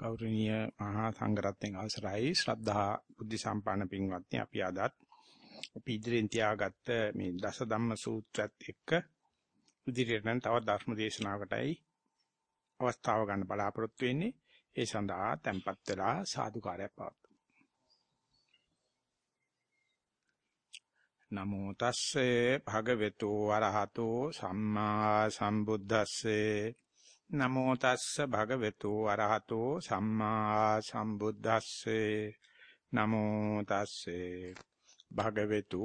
ගෞරවනීය මහා සංඝරත්නයන් අවසරයි. ශ්‍රද්ධා බුද්ධ සම්පන්න පින්වත්නි අපි අදත් අපි ඉදිරියෙන් තියාගත්ත මේ දස ධම්ම සූත්‍රයත් එක්ක ඉදිරියට යන තවත් ධර්ම දේශනාවකටයි අවස්ථාව ගන්න බලාපොරොත්තු වෙන්නේ. ඒ සඳහා tempත් වෙලා සාදුකාරයක් පවතුමු නමෝ තස්සේ භගවතු වරහතෝ සම්මා සම්බුද්දස්සේ නමෝ තස්ස භගවතු අරහතෝ සම්මා සම්බුද්දස්සේ. නමෝ තස්සේ භගවතු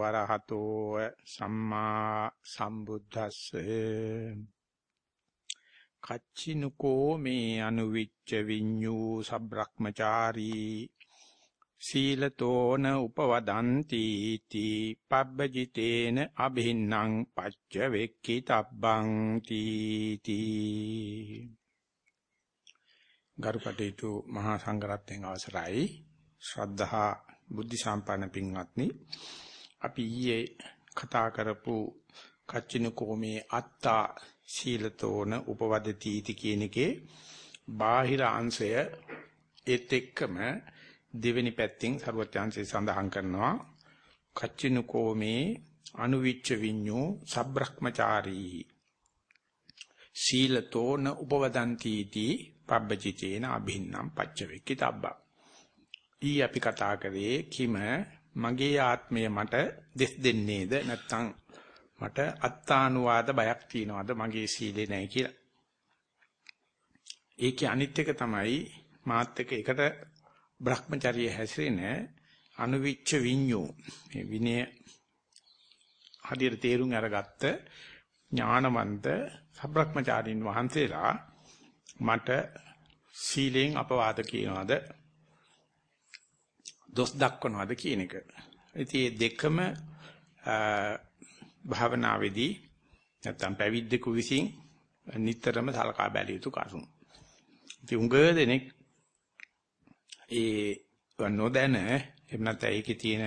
අරහතෝ සම්මා සම්බුද්දස්සේ. කච්චිනුකෝ මේ අනුවිච්ච විඤ්ඤූ සබ්‍රක්මචාරී සීලතෝන උපවදಂತಿ තී පබ්බජිතේන අභින්නම් පච්ච වෙක්කි තබ්බං තීති ගරුකටේතු මහා සංඝරත්නයන් අවසරයි. ශ්‍රද්ධහා බුද්ධ සම්පන්න පින්වත්නි අපි ඊයේ කතා කරපු කච්චින කෝමේ අත්තා සීලතෝන උපවදති කියන එකේ බාහිර අංශය ඒත් එක්කම දෙවෙනි පැත්තෙන් සරුවත්‍යංශය සඳහන් කරනවා. කච්චිනුකෝ මේ අනුවිච්ච විඤ්ඤෝ සබ්‍රහ්මචාරී සීලතෝන උපවදಂತಿ ති පබ්බචිතේන අභින්නම් පච්චවෙක්කිතබ්බා ඊ අපි කතා කරේ කිම මගේ ආත්මය මට දෙස් දෙන්නේද නැත්නම් මට අත්තානුවාද බයක් තියනවාද මගේ සීලේ නැහැ කියලා. ඒකේ අනිත් එක තමයි මාත් එක්ක එකට Brahmacharya හැසිරෙන අනුවිච්ච විඤ්ඤෝ මේ විනය හදිහට තේරුම් අරගත්ත ඥානවන්ත සබ්‍රහ්මචාරින් වහන්සේලා මට සීලෙන් අපවාද කියනවාද දොස් දක්වනවාද කියන එක. ඉතින් මේ දෙකම භාවනාවේදී නැත්තම් පැවිද්දෙකු විසින් නිතරම සලකා බැලිය යුතු කරුණු. ඉතින් උඟ දෙනෙක් ඒ නොදැන එහෙම නැත්නම් ඒකේ තියෙන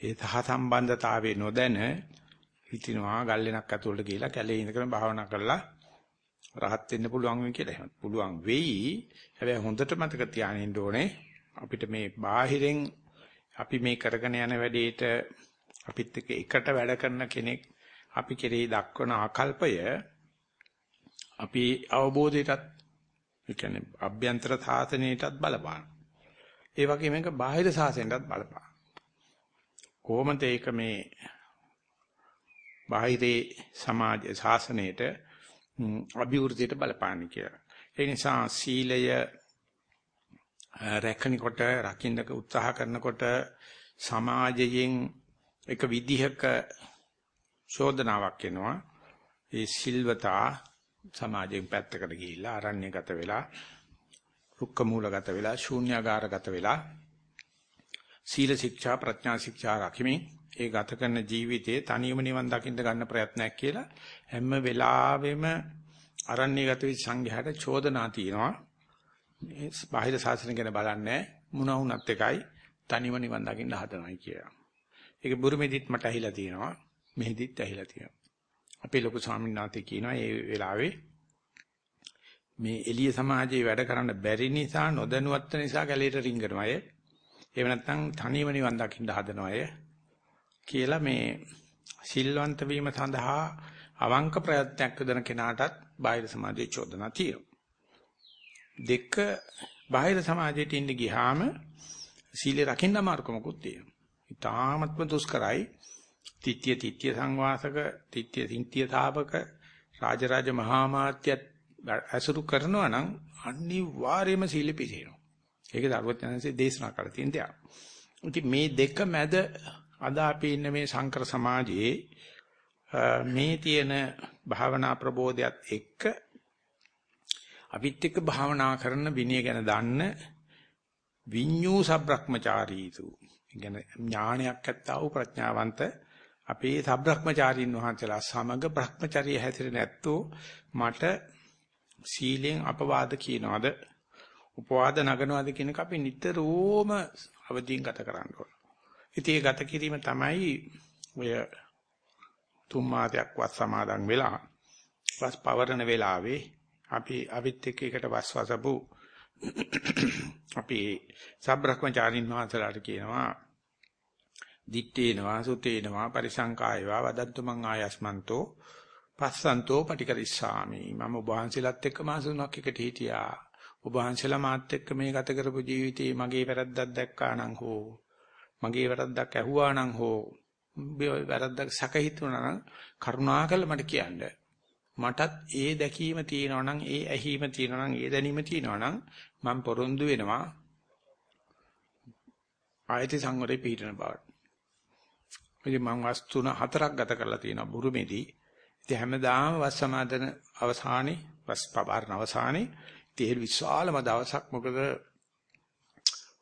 ඒ සහ සම්බන්ධතාවයේ නොදැන හිතිනවා ගල්ලෙනක් ඇතුළට ගිහිලා කැලේ ඉඳගෙන භාවනා කරලා රහත් වෙන්න පුළුවන් වෙයි කියලා. එහෙම පුළුවන් වෙයි. හැබැයි හොඳට මතක තියාගන්න ඕනේ අපිට මේ බාහිරෙන් අපි මේ කරගෙන යන වැඩේට අපිත් එක්ක එකට වැඩ කරන කෙනෙක් අපි කෙරෙහි දක්වන ආකල්පය අපි අවබෝධයටත් ඒ කියන්නේ අභ්‍යන්තර සාසනයටත් බලපාන. ඒ වගේම මේක බාහිර සාසනයටත් බලපාන. කොහොමද ඒක මේ බාහිරේ සමාජ ශාසනයට අභිවෘද්ධියට බලපාන්නේ කියලා. ඒ නිසා සීලය රැකෙනකොට රකින්නක උත්සාහ කරනකොට සමාජයෙන් එක විදිහක චෝදනාවක් එනවා. ඒ සිල්වතා සමාජයෙන් පැත්තකට ගිහිල්ලා අරණ්‍යගත වෙලා රුක්ක මූලගත වෙලා ශූන්‍යාගාරගත වෙලා සීල ශික්ෂා ප්‍රඥා ශික්ෂා රකිමින් ඒ ගත කරන ජීවිතයේ තනියම නිවන් දකින්න ගන්න ප්‍රයත්නයක් කියලා හැම වෙලාවෙම අරණ්‍යගත වෙච්ච සංඝයාට චෝදනා තියෙනවා මේ බාහිර සාසන ගැන බලන්නේ මුණ වුණත් එකයි තනියම නිවන් දකින්න හදනවයි කියලා. ඒක බුරුමෙදිත් මට ඇහිලා තියෙනවා මෙහෙදිත් ඇහිලා තියෙනවා. අපේ ලොකු ස්වාමීන් වහන්සේ කියනවා මේ වෙලාවේ මේ එළිය සමාජයේ වැඩ කරන්න බැරි නිසා නොදැනුවත් නිසා ගැලේට රිංගනවා අය. එහෙම නැත්නම් තනියම නිවන් දකින්න හදනවා අය කියලා මේ සිල්වන්ත වීම සඳහා අවංක ප්‍රයත්නයක් යොදන කෙනාටත් බාහිර සමාජයේ චෝදනා තියෙනවා. දෙක බාහිර සමාජයට ඉන්න ගියාම සීලය රකින්න අමාරුකමකුත් තියෙනවා. ඊටාත්ම දුෂ්කරයි. තිත්‍ය තිත්‍ය සංවාසක තිත්‍ය තිත්‍ය තාපක රාජරාජ මහා මාත්‍යත් ඇසුරු කරනවා නම් අනිවාර්යයෙන්ම සීල පිළිහෙනවා. ඒක දරුවචනන්සේ දේශනා කරලා තියෙන දෙයක්. ඉතින් මේ දෙක මැද අද අපි ඉන්න මේ සංකර සමාජයේ මේ තියෙන භාවනා ප්‍රබෝධයත් එක්ක අපිත් එක්ක භාවනා කරන විනය ගැන දන්න විඤ්ඤූ සබ්‍රක්‍මචාරීතු. ඉගෙන ඥානයක් ඇත්තා වූ ප්‍රඥාවන්ත අපේ සබ්‍රක්‍මචාරීන් වහන්සේලා සමග බ්‍රහ්මචර්ය හැසිරෙන්නේ නැත්තෝ මට සීලෙන් අපවාද කියනවාද උපවාද නගනවාද කියන එක අපි නිතරම අවදීන් ගත කරන්න ඕන. ඉතින් ඒ ගත කිරීම තමයි ඔය තුන් මාසයක් වත් සමාදන් වෙලා වස් පවරන වෙලාවේ අපි අවිත් එක්ක එකට වස්වසපු අපි සබ්‍රහ්මචාරින් වහන්සේලාට කියනවා දිත්තේනවා සුතේනවා පරිසංකායවා වදන්තු මං ආයස්මන්තෝ පස්සන්තෝ පටිකරිස්සාමි මම ඔබ වහන්සේලාත් එක්ක මාස තුනක් එකට හිටියා ඔබ වහන්සේලා මාත් එක්ක මේ ගත කරපු ජීවිතේ මගේ වැරද්දක් දැක්කා නම් හෝ මගේ වැරද්දක් ඇහුවා නම් හෝ වැරද්දක් සැක හිතුණා නම් කරුණාකර මට කියන්න මටත් ඒ දැකීම තියෙනවා නම් ඒ ඇහිීම තියෙනවා නම් ඒ දැනීම තියෙනවා නම් මම පොරොන්දු වෙනවා ආයති සංවරේ පිළිටන බවට. ඉතින් මම වස් තුන හතරක් ගත කරලා තියෙනවා බුරුමේදී. ඉතින් හැමදාම වස් සමාදන අවසානයේ වස් පවාරණ අවසානයේ ඉතින් විශාලම දවසක් මොකද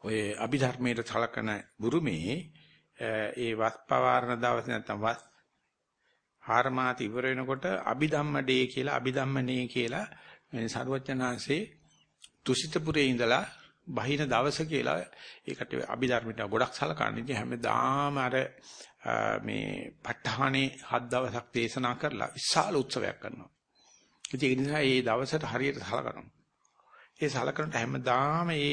ඔය අභිධර්මයේ සලකන බුරුමේ ඒ වස් පවාරණ දවස් නැත්තම් වස් හාරමාත ඉවර වෙනකොට අභිධම්මඩේ කියලා අභිධම්මනේ කියලා මේ සරුවචනාංශේ තුසිතපුරේ ඉඳලා බහින දවස කියලා ඒකට අභිධර්මයට ගොඩක් සලකන්නේ. ඉතින් හැමදාම අර මේ ප ဋ ාණේ හත් දවසක් දේශනා කරලා විශාල උත්සවයක් කරනවා. ඉතින් ඒ නිසා මේ දවසට හරියට සලකනවා. ඒ සලකනට හැමදාම මේ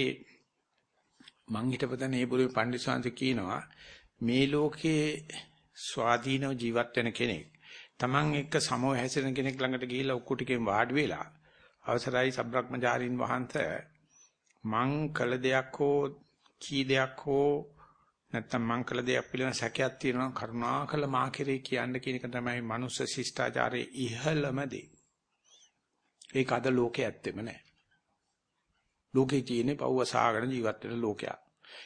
මං හිතපතන මේ බුරු පඬිස්සංශ කියනවා මේ ලෝකේ ස්වාධීනව ජීවත් වෙන කෙනෙක් Taman එක්ක සමව හැසිරෙන කෙනෙක් ළඟට ගිහිල්ලා උක්කුටිකෙන් වාඩි වෙලා අවසරයි සබ්‍රක්‍මචාරින් වහන්සේ මං කළ දෙයක් හෝ කී දෙයක් හෝ නැත්තම් මං කළ දෙයක් පිළිබඳ සැකයක් තියෙනවා කරුණාකර මා කෙරේ කියන්න කියන එක තමයි මනුස්ස ශිෂ්ටාචාරයේ ඉහළම දේ. ඒක අද ලෝකේ ඇත්තෙම නැහැ. ලෝකේ තියෙන්නේ පව්වසාගෙන ජීවත් වෙන ලෝකයක්.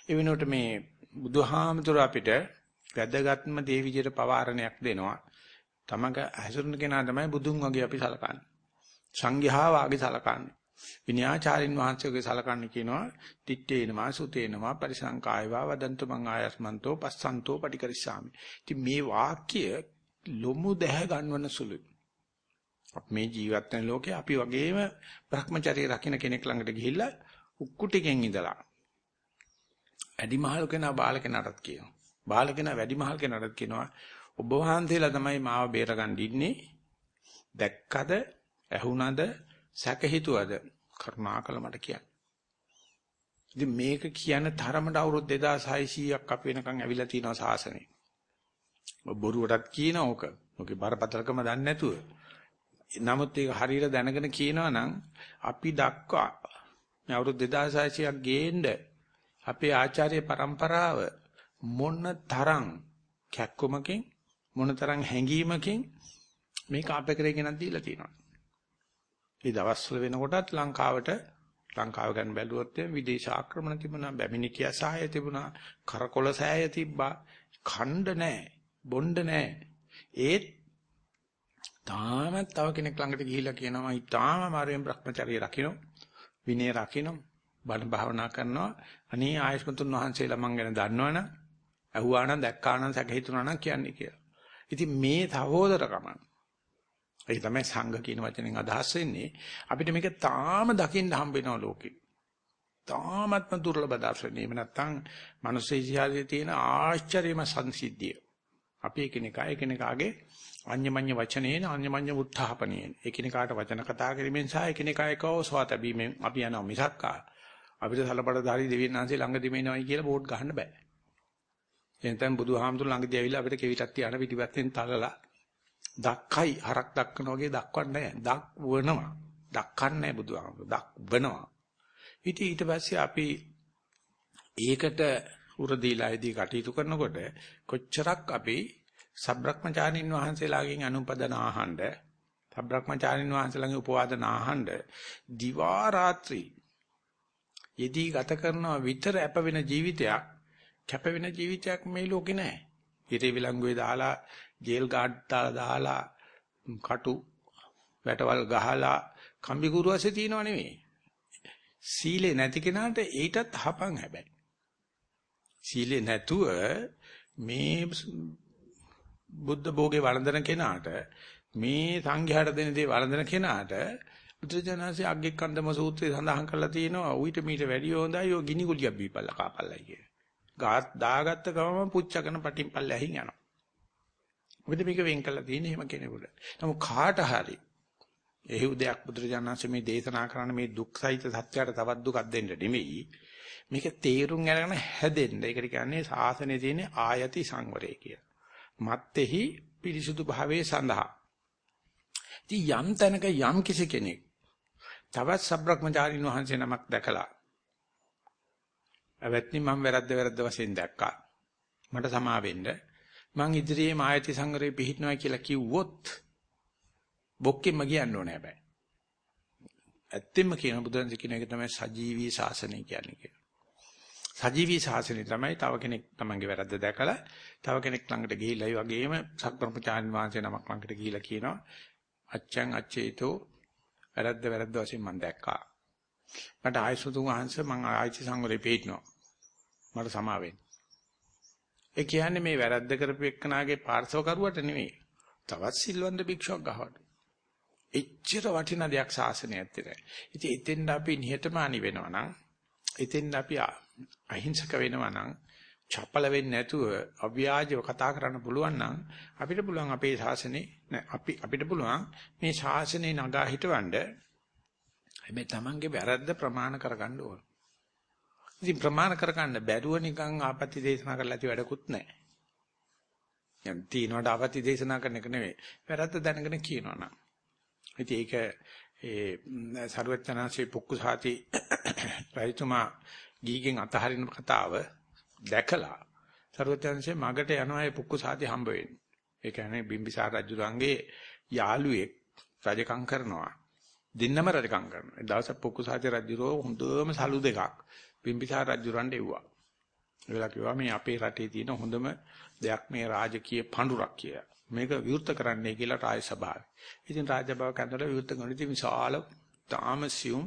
ඒ වෙනුවට මේ බුදුහාමතුරු අපිට වැදගත්ම දේ විදිහට පවාරණයක් දෙනවා. තමක හැසිරෙන කෙනා තමයි බුදුන් වගේ අපි සලකන්නේ. සංඝයා වාගේ සලකන්නේ. විනයාචාරින් වහන්සේගේ සලකන්නේ කියනවා තිත්තේනවා සුතේනවා පරිසංකායවා වදන්තු මං ආයස්මන්තෝ පස්සන්තෝ පටිකරිස්සාමි. ඉතින් මේ වාක්‍ය ලොමු දැහ ගන්නවන සුළුයි. මේ ජීවත් වෙන ලෝකේ අපි වගේම Brahmacharya රකින්න කෙනෙක් ළඟට ගිහිල්ලා උක්කුටිකෙන් ඉඳලා වැඩිමහල් කෙනා බාල කෙනාටත් කියනවා. බාල කෙනා වැඩිමහල් කෙනාටත් කියනවා ඔබ වහන්සේලා තමයි මාව බේරගන්න ඉන්නේ. දැක්කද? ඇහුණද? සැක හිතුවද? කරුණාකර මට කියන්න. ඉතින් මේක කියන තරමට අවුරුදු 2600ක් අපි වෙනකන් ඇවිල්ලා තියෙනවා සාසනේ. බොරුවටත් කියන ඕක. ඔකේ බරපතලකම දන්නේ නැතුව. නමුත් ඒක හරියට දැනගෙන කියනවා නම් අපි දක්වා මේ අවුරුදු 2600ක් ගේන්න අපේ ආචාර්ය પરම්පරාව මොන තරම් කැක්කමකින් මොනතරම් හැංගීමකින් මේක අපේ කරේ ගෙනත් දීලා තියෙනවා. මේ දවස්වල වෙනකොටත් ලංකාවට ලංකාව ගැන බැලුවොත් විදේශ ආක්‍රමණ තිබුණා, බැමිණිටියා සහාය තිබුණා, කරකොල සෑය තිබ්බා, ඛණ්ඩ නැහැ, බොණ්ඩ නැහැ. ඒත් තාමත් තව කෙනෙක් ළඟට ගිහිල්ලා කියනවා ඊටාම මාරෙන් Brahmacharya රකින්න, විනය රකින්න, බණ භාවනා කරනවා. අනේ ආයස්මතුන් වහන්සේලා මං ගැන දන්නවනම්, අහුවා නම් දැක්කා නම් සැක හිතුණා නම් කියන්නේ කියලා. ඉතින් මේ සහෝදරකම ඒක තමයි සංඝ කියන වචනෙන් අදහස් වෙන්නේ. අපිට මේක තාම දකින්න හම්බ වෙනවා ලෝකේ. තාමත්ම දුර්ලභ දර්ශනය. එහෙම නැත්නම් මනුස්ස ඉතිහාසයේ තියෙන ආශ්චර්යම සංසිද්ධිය. අපි එකිනෙකා එකිනෙකාගේ අඤ්ඤමඤ්ඤ වචනේන අඤ්ඤමඤ්ඤ උත්ථාපනේන එකිනෙකාට වචන කතා කිරීමෙන් සහ එකිනෙකා එකව සුවතැබීමෙන් අපි යනවා මිසක් අපිට සලබඩදාරි දෙවියන් වහන්සේ ළඟ දෙමිනවයි කියලා බෝඩ් ගහන්න බෑ. එතෙන් බුදුහාමුදුර ළඟදී ඇවිල්ලා අපිට කෙවිතක් තියාන පිටිපස්සෙන් තලලා දක්කයි හරක් දක්කන වගේ දක්වන්නේ නැහැ. දක් වනවා. දක්කන්නේ නැහැ බුදුහාමුදුර. දක් වෙනවා. ඉතින් ඊට පස්සේ අපි ඒකට උරදීලායේදී කටයුතු කරනකොට කොච්චරක් අපි සබ්‍රක්‍මචාරින් වහන්සේලාගෙන් අනුපදන ආහඬ සබ්‍රක්‍මචාරින් වහන්සේලාගේ උපවාදන ආහඬ දිවා රාත්‍රී යෙදී ගත කරනවා විතර අප වෙන ජීවිතයක් කැප වෙන ජීවිතයක් මේ ලෝකේ නැහැ. හිරේ විලංගුවේ දාලා ජේල් ගාඩ් දාලා කටු වැටවල් ගහලා කම්බි කුරුවසේ තියනව නෙවෙයි. සීලේ නැති කෙනාට ඊටත් හපන් හැබැයි. සීලේ නැතුව මේ බුද්ධ භෝගේ වළඳන කෙනාට මේ සංඝයාට දෙන දේ වළඳන කෙනාට බුදුජානසී අග්ගිකන්දම සූත්‍රයේ සඳහන් කරලා තියෙනවා ඌට මීට වැඩිය හොඳයි ඔය ගිනි ගුලියක් බීපල්ලා කාපල්ලයි කිය. ගාත් දාගත්ත ගමම පුච්චකන පටින් පල්ලෙහින් යනවා. මොකද මේක වෙන් කළා තියෙන්නේ එහෙම කෙනෙකුට. නමුත් කාට හරි එහෙව් දෙයක් බුදුරජාණන්සේ මේ දේශනා කරන මේ දුක්සහිත සත්‍යයට තවත් දුකක් දෙන්න නෙමෙයි. මේක තේරුම් අරගෙන හැදෙන්න. ඒකට කියන්නේ සාසනයේ තියෙන ආයති සංවරය කියලා. මත්ෙහි පිරිසුදු භාවයේ සඳහා. ඉතින් යම් තැනක යම් කිසි කෙනෙක් තවත් සබ්‍රක්‍මචාරින් වහන්සේ නමක් දැකලා අවත්නි මම වැරද්ද වැරද්ද වශයෙන් දැක්කා. මට සමා වෙන්න. මං ඉදිරියේ මායති සංගරේ පිහිටනවා කියලා කිව්වොත් බොක්කෙම කියන්න ඕනේ හැබැයි. ඇත්තෙම කියන බුදුන් කියන එක තමයි සජීවී ශාසනය කියන්නේ කියලා. සජීවී ශාසනය තමයි තව කෙනෙක් තමන්ගේ වැරද්ද දැකලා තව කෙනෙක් ළඟට ගිහිල්ලා ඒ වගේම සක්‍රමචාන් වහන්සේ නමක් ළඟට ගිහිල්ලා කියනවා අච්චං අච්චේතෝ වැරද්ද වැරද්ද වශයෙන් මම දැක්කා. මට ආයසුතුන් වහන්සේ මං ආයිති සංවරේ පිටනවා. මට සමා වෙන්න. ඒ කියන්නේ මේ වැරද්ද කරපු එක්කනාගේ පාර්ශව කරුවට නෙමෙයි. තවත් සිල්වන්ත භික්ෂුවක් ගහවට. එච්චර වටිනා දෙයක් ශාසනය ඇත්තේ. ඉතින් එතෙන්ද අපි නිහතමානී වෙනවා නම් එතෙන්ද අපි අහිංසක වෙනවා නම් චපල වෙන්නේ නැතුව අව්‍යාජව කතා කරන්න පුළුවන් නම් අපිට පුළුවන් අපේ ශාසනේ අපි අපිට පුළුවන් මේ ශාසනේ නගා හිටවන්න හැබැයි Tamange වැරද්ද ප්‍රමාණ කරගන්න ඕන. ඉතින් ප්‍රමාණ කරගන්න බැරුව නිකන් ආපත්‍ය දේශනා කරලා ඇති වැඩකුත් නැහැ. යම් තීනවට ආපත්‍ය දේශනා කරන එක නෙවෙයි. වැරද්ද දැනගෙන කියනවා නම්. ඉතින් ඒක ඒ සරුවචනාංශේ පුක්කුසාති රජතුමා ගීගෙන් අතහරින කතාව දැකලා සරුවචනාංශේ මගට යනවා ඒ පුක්කුසාති හම්බ වෙන්නේ. ඒ කියන්නේ බිම්බිසාර රජුගේ යාළුවෙක් රජකම් කරනවා. දෙන්නම රජකම් කරනවා. දවසක් පුක්කුසාති රජුරෝ හොඳම සලු දෙකක් බිම්බිසාර රජුරන්ට එව්වා. ඒලා කිව්වා මේ අපේ රටේ තියෙන හොඳම දෙයක් මේ රාජකීය පඳුරක් කියලා. මේක විවෘත කරන්නයි කියලා රාජ සභාවේ. ඉතින් රාජ සභාව කන්දර විවෘත කරන ඉතින් විශාල තාමසියුම්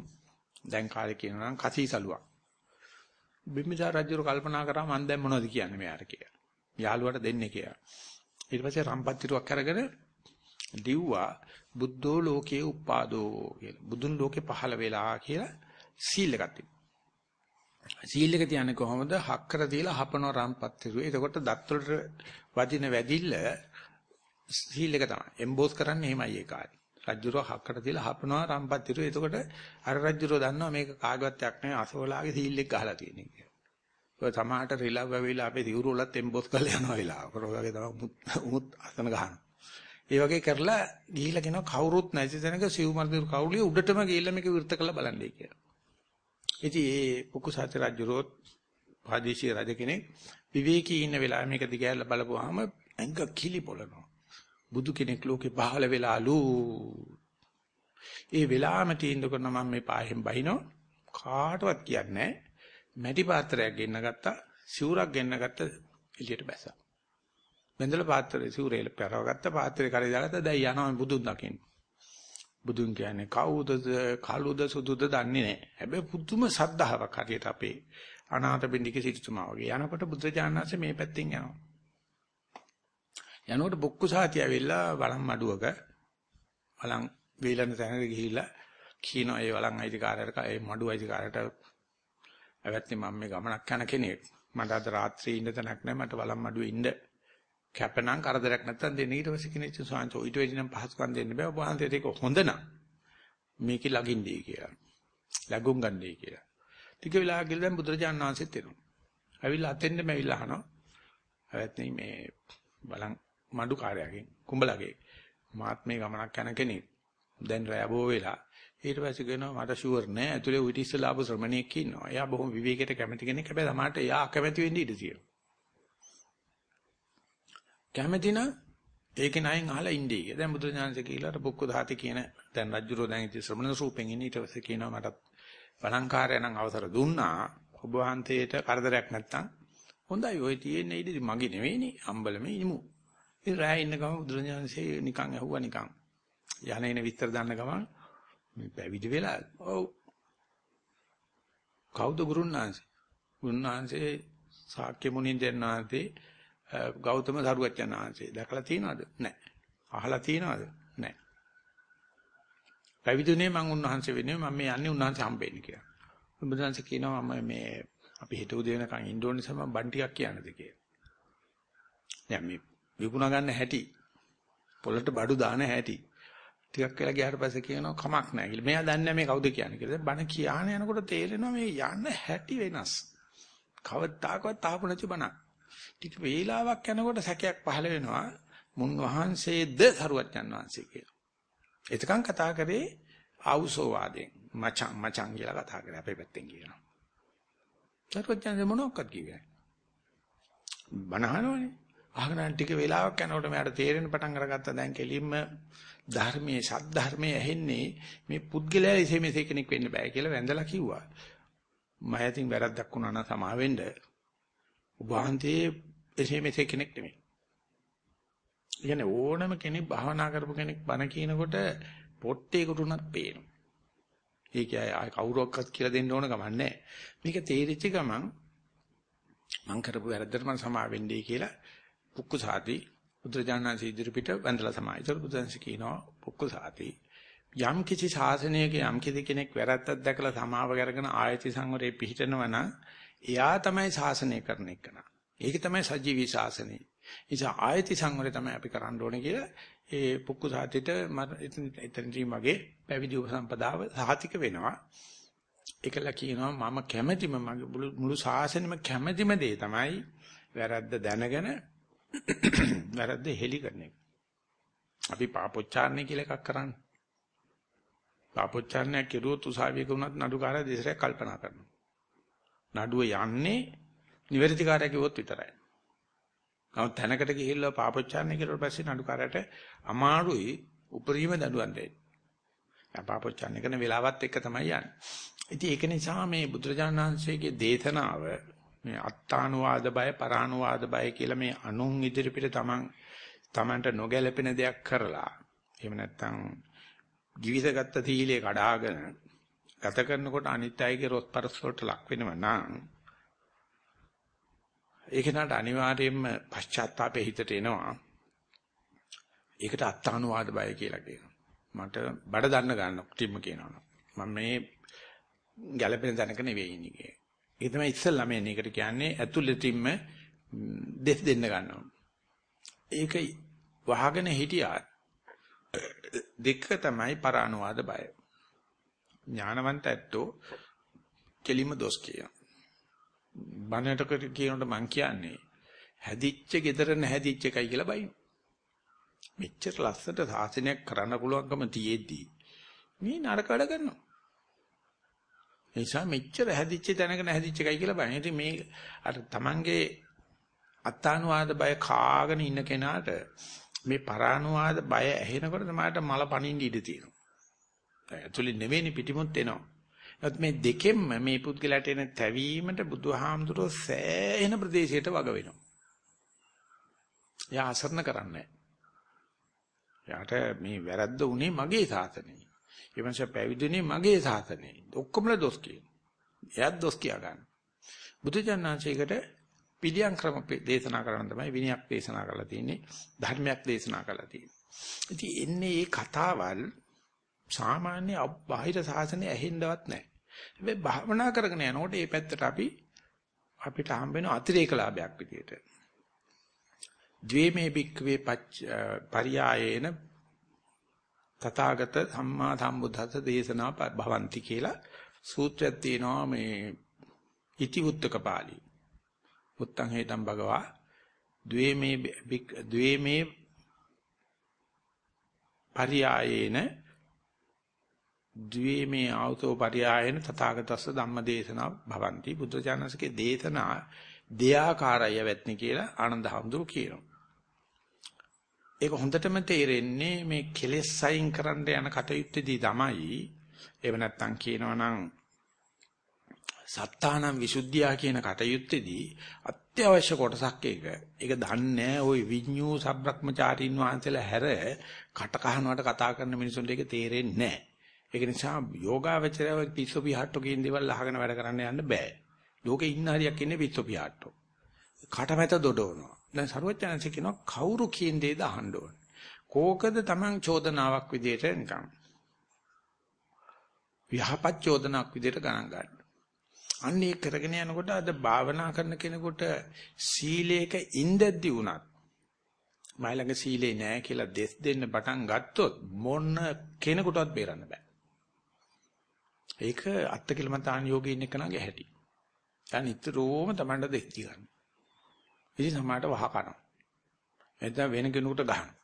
දැන් කාලේ කියනවා නම් කසීසලුවක්. බිම්බිසාර රජුර කල්පනා කරා මම දැන් මොනවද කියන්නේ මෙයාට කියලා. යාළුවට දෙන්නේ කියලා. ඊට පස්සේ රම්පත්තිරුවක් අරගෙන දිව්වා බුද්ධෝ ලෝකේ උපාදෝ කියලා. බුදුන් ලෝකේ පහළ වෙලා කියලා සීල් එකක් තිබුණා. සීල් එක තියන්නේ කොහොමද? හක්කර දීලා හපනවා රම්පත්තිරුව. එතකොට දත් වලට වදින වැදිල්ල සීල් එක තමයි. එම්බෝස් කරන්නේ එහෙමයි ඒ කාර්යය. රජ්ජුරෝ හක්කට තියලා හපනවා රම්පත්තිරුව. එතකොට අර රජ්ජුරෝ දන්නවා මේක කාගවත් යක් නෙවෙයි අසෝලාගේ සීල් එක ගහලා තියෙන එක. ඔය සමාහට රිලව් වෙවිලා අපේ දිවුරු වලත් එම්බෝස් කරලා යනවා වෙලාව. ඔය වගේ තමයි උමුත් අසන ගහනවා. ඒ වගේ කරලා ගිහිලා කියනවා කවුරුත් නැති තැනක සිව්මර්දිරු කවුලිය උඩටම ගිහිල්ලා මේක විවෘත කරලා බලන්නයි කියලා. ඉතින් ඒ පුකුසාති රජුරෝත් පාදේශීය රජ කෙනෙක් විවේකී ඉන්න වෙලාවෙ මේක දිගහැරලා බලපුවාම ඇඟ කිලි පොළනවා. බුදු කෙනෙක් ලෝකේ පහළ වෙලාලු. ඒ වෙලාවම තීන්දුව කරන මම මේ පාහෙන් බහිනෝ කාටවත් කියන්නේ මැටි පාත්‍රයක් ගෙන්න ගත්තා සිවුරක් ගෙන්න ගත්ත එළියට බැස්සා. බෙන්දල පාත්‍රේ සිවුරේල පෙරවගත්ත පාත්‍රේ කරේ දාගත්ත දැන් යනවා බුදුන් දකින්න. බුදුන් කියන්නේ කවුදද කළුද සුදුද දන්නේ නැහැ. හැබැයි පුදුම සද්ධාාවක් හරියට අපේ අනාථ බින්දික සිටුතුමා වගේ. යනකොට බුදුජානනාංශ මේ පැත්තෙන් යනවා. යනකොට බොක්කු සාතිය ඇවිල්ලා වළං මඩුවක වළං වේලන තැනකට ගිහිල්ලා කියනවා ඒ වළං අයිතිකාරයට ඒ මඩුව අයිතිකාරයට අවැත්නි මම මේ ගමනක් යන කෙනෙක්. මට අද රාත්‍රියේ ඉන්න තැනක් නැහැ. මට වළං මඩුවේ ඉන්න කැපනම් කරදරයක් නැත්තම් දෙන්න. ඊට පස්සේ කෙනෙක් සාන්තෝ ඊට වෙඩි නම් පහසුකම් දෙන්න බෑ. ඔබ වහන්සේට ඒක හොඳ නම් මේකේ ලගින්නේ කියලා. ලැබුම් ගන්නයි කියලා. ටික වෙලා ගිහලා දැන් බුදුරජාණන් වහන්සේත් එනවා. ඇවිල්ලා අතෙන්ද මැවිල්ලා අහනවා. හැවත්නි මේ බලන් මඩු කාර්යයෙන් කුඹලගේ. මාත් මේ ගමනක් යන කෙනෙක්. දැන් රැය බෝ වෙලා. ඊට පස්සේ කියනවා මට ෂුවර් නෑ. ඇතුලේ උවිත ඉස්සලා ආපු ශ්‍රමණෙක් ඉන්නවා. එයා බොහොම විවේකයට කැමති කෙනෙක්. හැබැයි සමහරට එයා අකමැති වෙන්න ඉඩ තියෙනවා. කැමති නම් ඒකේ නයින් අහලා ඉන්නේ කිය. දැන් බුදුරජාණන්සේ කියලා අර බුක්ක දහති කියන දැන් රජුරෝ දැන් ඉති ශ්‍රමණ රූපෙන් ඉන්නේ ඊට පස්සේ කියනවා මට බලංකාරය නම් අවසර දුන්නා. ඔබ වහන්සේට කරදරයක් නැත්තම් හොඳයි ඔය තියෙන්නේ ඉතින් මගේ නෙවෙයිනේ අම්බලමේ ඉනිමු. ඉතින් රෑ ඉන්න ගම බුදුරජාණන්සේ නිකන් ඇහුවා නිකන්. යහනේන විස්තර දන්න ගමන් මේ පැවිදි වෙලා ඔව් කවුද ගුරුන්නාංශේ? ගුරුන්නාංශේ ශාක්‍ය මුනින් දෙන්නාන්සේ ගෞතම සරුවච්චන් ආංශේ දැකලා තියෙනවද? නැහැ. අහලා තියෙනවද? නැහැ. පැවිදුනේ මම උන්වහන්සේ වෙන්නේ මම මේ යන්නේ උන්වහන්සේ හම්බෙන්න කියලා. බුදුන්සේ කියනවා මම මේ අපි හිත උදේ වෙනකන් ඉන්න ඕන නිසා මම බන් ටිකක් කියන්නද කියලා. දැන් මේ විකුණා ගන්න හැටි පොළට බඩු දාන හැටි ටිකක් වෙලා ගියාට පස්සේ කියනවා කමක් නැහැ කියලා. මෙයා දන්නේ මේ කවුද කියන්නේ කියලා. බණ කියාන යනකොට තේරෙනවා මේ යන්න හැටි වෙනස්. කවදාකවත් ආපු නැති බණක්. ටික වේලාවක් යනකොට සැකයක් පහළ වෙනවා. මුන් වහන්සේද සරුවච්චන් වහන්සේ කියලා. එතකන් කතා කරේ ආවුසෝ වාදෙන්. මචං මචං කියලා කතා කරේ අපේ පැත්තෙන් කියනවා. සරුවච්චන් මොනවක්වත් කිව්වේ නැහැ. බණ අහනවනේ. අහගෙන ටික වෙලාවක් යනකොට මට තේරෙන පටන් අරගත්තා දැන් කෙලින්ම ධර්මයේ සද්ධර්මයේ ඇහෙන්නේ මේ පුද්ගලයා එසේ මෙසේ කෙනෙක් වෙන්න බෑ කියලා වැඳලා කිව්වා. මම ඇතින් වැරද්දක් වුණා නම් සමා වෙන්න. ඔබ වහන්සේ එසේ මෙසේ කෙනෙක් නෙමෙයි. කියන්නේ ඕනම කෙනෙක් භාවනා කරපු කෙනෙක් බණ කියනකොට පොට්ටේකට උනත් පේනවා. ඒක ආය කවුරක්වත් කියලා දෙන්න ඕන ගමන් නැහැ. මේක තේරිච්ච ගමන් මං කරපු වැරද්දට මම සමා වෙන්නේ කියලා පුක්කුසාති බුදුරජාණන් ඉදිරිපිට වැඳලා තමයි. ඒක බුදුන්ස කියනවා පුක්කුසාති යම් කිසි ශාසනයක යම් කිසි කෙනෙක් වැරද්දක් දැකලා සමාව කරගෙන ආයති සංවරේ පිහිටනවා නම් එයා තමයි ශාසනය කරන එකන. ඒක තමයි සජීවී ශාසනය. නිසා ආයති සංවරේ තමයි අපි කරන්න ඕනේ කියලා ඒ පුක්කුසාතිට එතනදී මගේ පැවිදි උපසම්පදාව සහතික වෙනවා. ඒකල කියනවා මම කැමැතිම මගේ මුළු ශාසනෙම කැමැතිම දේ තමයි වැරද්ද දැනගෙන වැරද්ද හෙලි කරන එක. අපි පාපොච්චාරණය කියලා එකක් කරන්නේ. පාපොච්චාරණය කෙරුවොත් උසාවියක වුණත් නඩුකාරය දෙසරයක් කල්පනා කරනවා. නඩුව යන්නේ නිවැරදිකාරය කිව්වොත් විතරයි. නමුත් තැනකට ගිහිල්ලා පාපොච්චාරණය කරුවට පස්සේ නඩුකාරයට අමාරුයි උපරිම දඬුවම් දෙන්න. පාපොච්චාරණය කරන වෙලාවත් එක තමයි යන්නේ. ඉතින් ඒක නිසා මේ බුදුරජාණන් වහන්සේගේ දේශනාව මේ අත්තානුවාද බය පරානුවාද බය කියලා මේ අනුන් ඉදිරිපිට තමන් තමන්ට නොගැලපෙන දෙයක් කරලා එහෙම නැත්නම් ජීවිතගත තීලයේ කඩාගෙන ගත කරනකොට අනිත් අයගේ රොස් පරස් වලට ලක් වෙනව නම් ඒක නට අනිවාර්යයෙන්ම පශ්චාත්තාපේ හිතට එනවා ඒකට අත්තානුවාද බය කියලා කියනවා මට බඩ දන්න ගන්න ටිම්ම කියනවා මම මේ ගැළපෙන තැනක නෙවෙයි ඉන්නේ ඒ තමයි ඉස්සල්ලාම එන්නේ. ඒකට කියන්නේ ඇතුළතින්ම දෙස් දෙන්න ගන්නවා. ඒක වහගෙන හිටියා දෙක තමයි පරානුවාද බය. ඥානවන්ත ඇත්තෝ කෙලිම දොස් කියනවා. බණට කියනකොට මං කියන්නේ හැදිච්ච gedara නැහැදිච්ච එකයි කියලා බයින. මෙච්චර ලස්සට සාසනයක් කරන්න පුළුවන්කම තියෙද්දි මේ නරක වැඩ කරනවා. ඒ නිසා මෙච්චර හැදිච්ච තැනක නැහැදිච්ච එකයි කියලා බලන්න. ඉතින් මේ අර තමන්ගේ අත්තානුවාද බය කාගෙන ඉන්න කෙනාට මේ පරානුවාද බය ඇහෙනකොට තමයි මල පණින්න ඉඩ තියෙනවා. ඇතුළේ නෙවෙයි පිටිමුත් එනවා. නමුත් මේ දෙකෙන්ම මේ පුද්ගලයාට එන තැවීමට බුදුහාමුදුරෝ සෑහෙන ප්‍රදේශයට වග වෙනවා. එයා අසරණ කරන්නේ එයාට මේ වැරද්ද උනේ මගේ සාසනේ. ඒ මනුස්සය පැවිදිුනේ මගේ සාසනේ. ඔක්කොමලා දොස් කියනවා. එයාත් දොස් කියා ගන්න. බුදුජානනාංශයකට පිළියම් ක්‍රම දේශනා කරන තමයි විනයක් දේශනා කරලා තියෙන්නේ. ධර්මයක් දේශනා කරලා තියෙන්නේ. ඉතින් එන්නේ මේ කතාවල් සාමාන්‍ය බාහිර සාසනය ඇහෙන්නවත් නැහැ. හැබැයි භාවනා කරගෙන යනකොට මේ පැත්තට අපි අපිට හම්බ වෙන අතිරේක ලාභයක් විදියට. ද්වේමේ භික්ඛවේ පරියායේන තථාගත සම්මා සම්බුද්දස්ස දේශනා භවಂತಿ කියලා සූත්‍රයක් තියෙනවා මේ ඉතිවුත්තක පාළි. උත්තං හේතම් භගවා ද්වේමේ ද්වේමේ පරියායේන ද්වේමේ ආවතෝ පරියායන තථාගතස්ස ධම්මදේශනා භවಂತಿ බුදුචානන්සේගේ දේශනා දෙයාකාරය වෙත්නි කියලා ආනන්ද හඳුරු කියනවා. ඒක හොඳටම තේරෙන්නේ මේ කෙලෙස් සයින් කරන්න යන කටයුත්තේදී තමයි එහෙම නැත්නම් කියනවනම් සත්තානම් විසුද්ධියා කියන කටයුත්තේදී අත්‍යවශ්‍ය කොටසක් ඒක. ඒක දන්නේ ওই විඤ්ඤූ සබ්‍රක්‍මචාරීන් වහන්සේලා හැර කට කහනවට කතා කරන මිනිසුන්ට ඒක තේරෙන්නේ නැහැ. ඒක නිසා යෝගාවචරය පිස්සු පිහට්ටෝ කියන දේවල් අහගෙන වැඩ කරන්න යන්න බෑ. ලෝකේ ඉන්න හරියක් ඉන්නේ පිස්සු පිහට්ටෝ. කටමැත දොඩවනවා. දැන් ਸਰවඥාන්සේ කියනවා කවුරු කියන දේද අහන්න ඕන. කෝකද Taman චෝදනාවක් විදියට නිකන්. විහපත් චෝදනාවක් විදියට ගණන් ගන්න. අන්න ඒක කරගෙන යනකොට අද භාවනා කරන කෙනෙකුට සීලයක ඉඳද්දි උනත් මයි ළඟ සීලේ නැහැ කියලා දෙස් දෙන්න පටන් ගත්තොත් මොන කෙනෙකුටවත් බේරන්න බෑ. ඒක අත්කලමතාන් යෝගී ඉන්න කෙනාගේ හැටි. දැන් නිතරම Tamanda දෙස් දී ගන්න. ඉතින් සමායට වහ කරනවා. එතන වෙන කෙනෙකුට ගහනවා.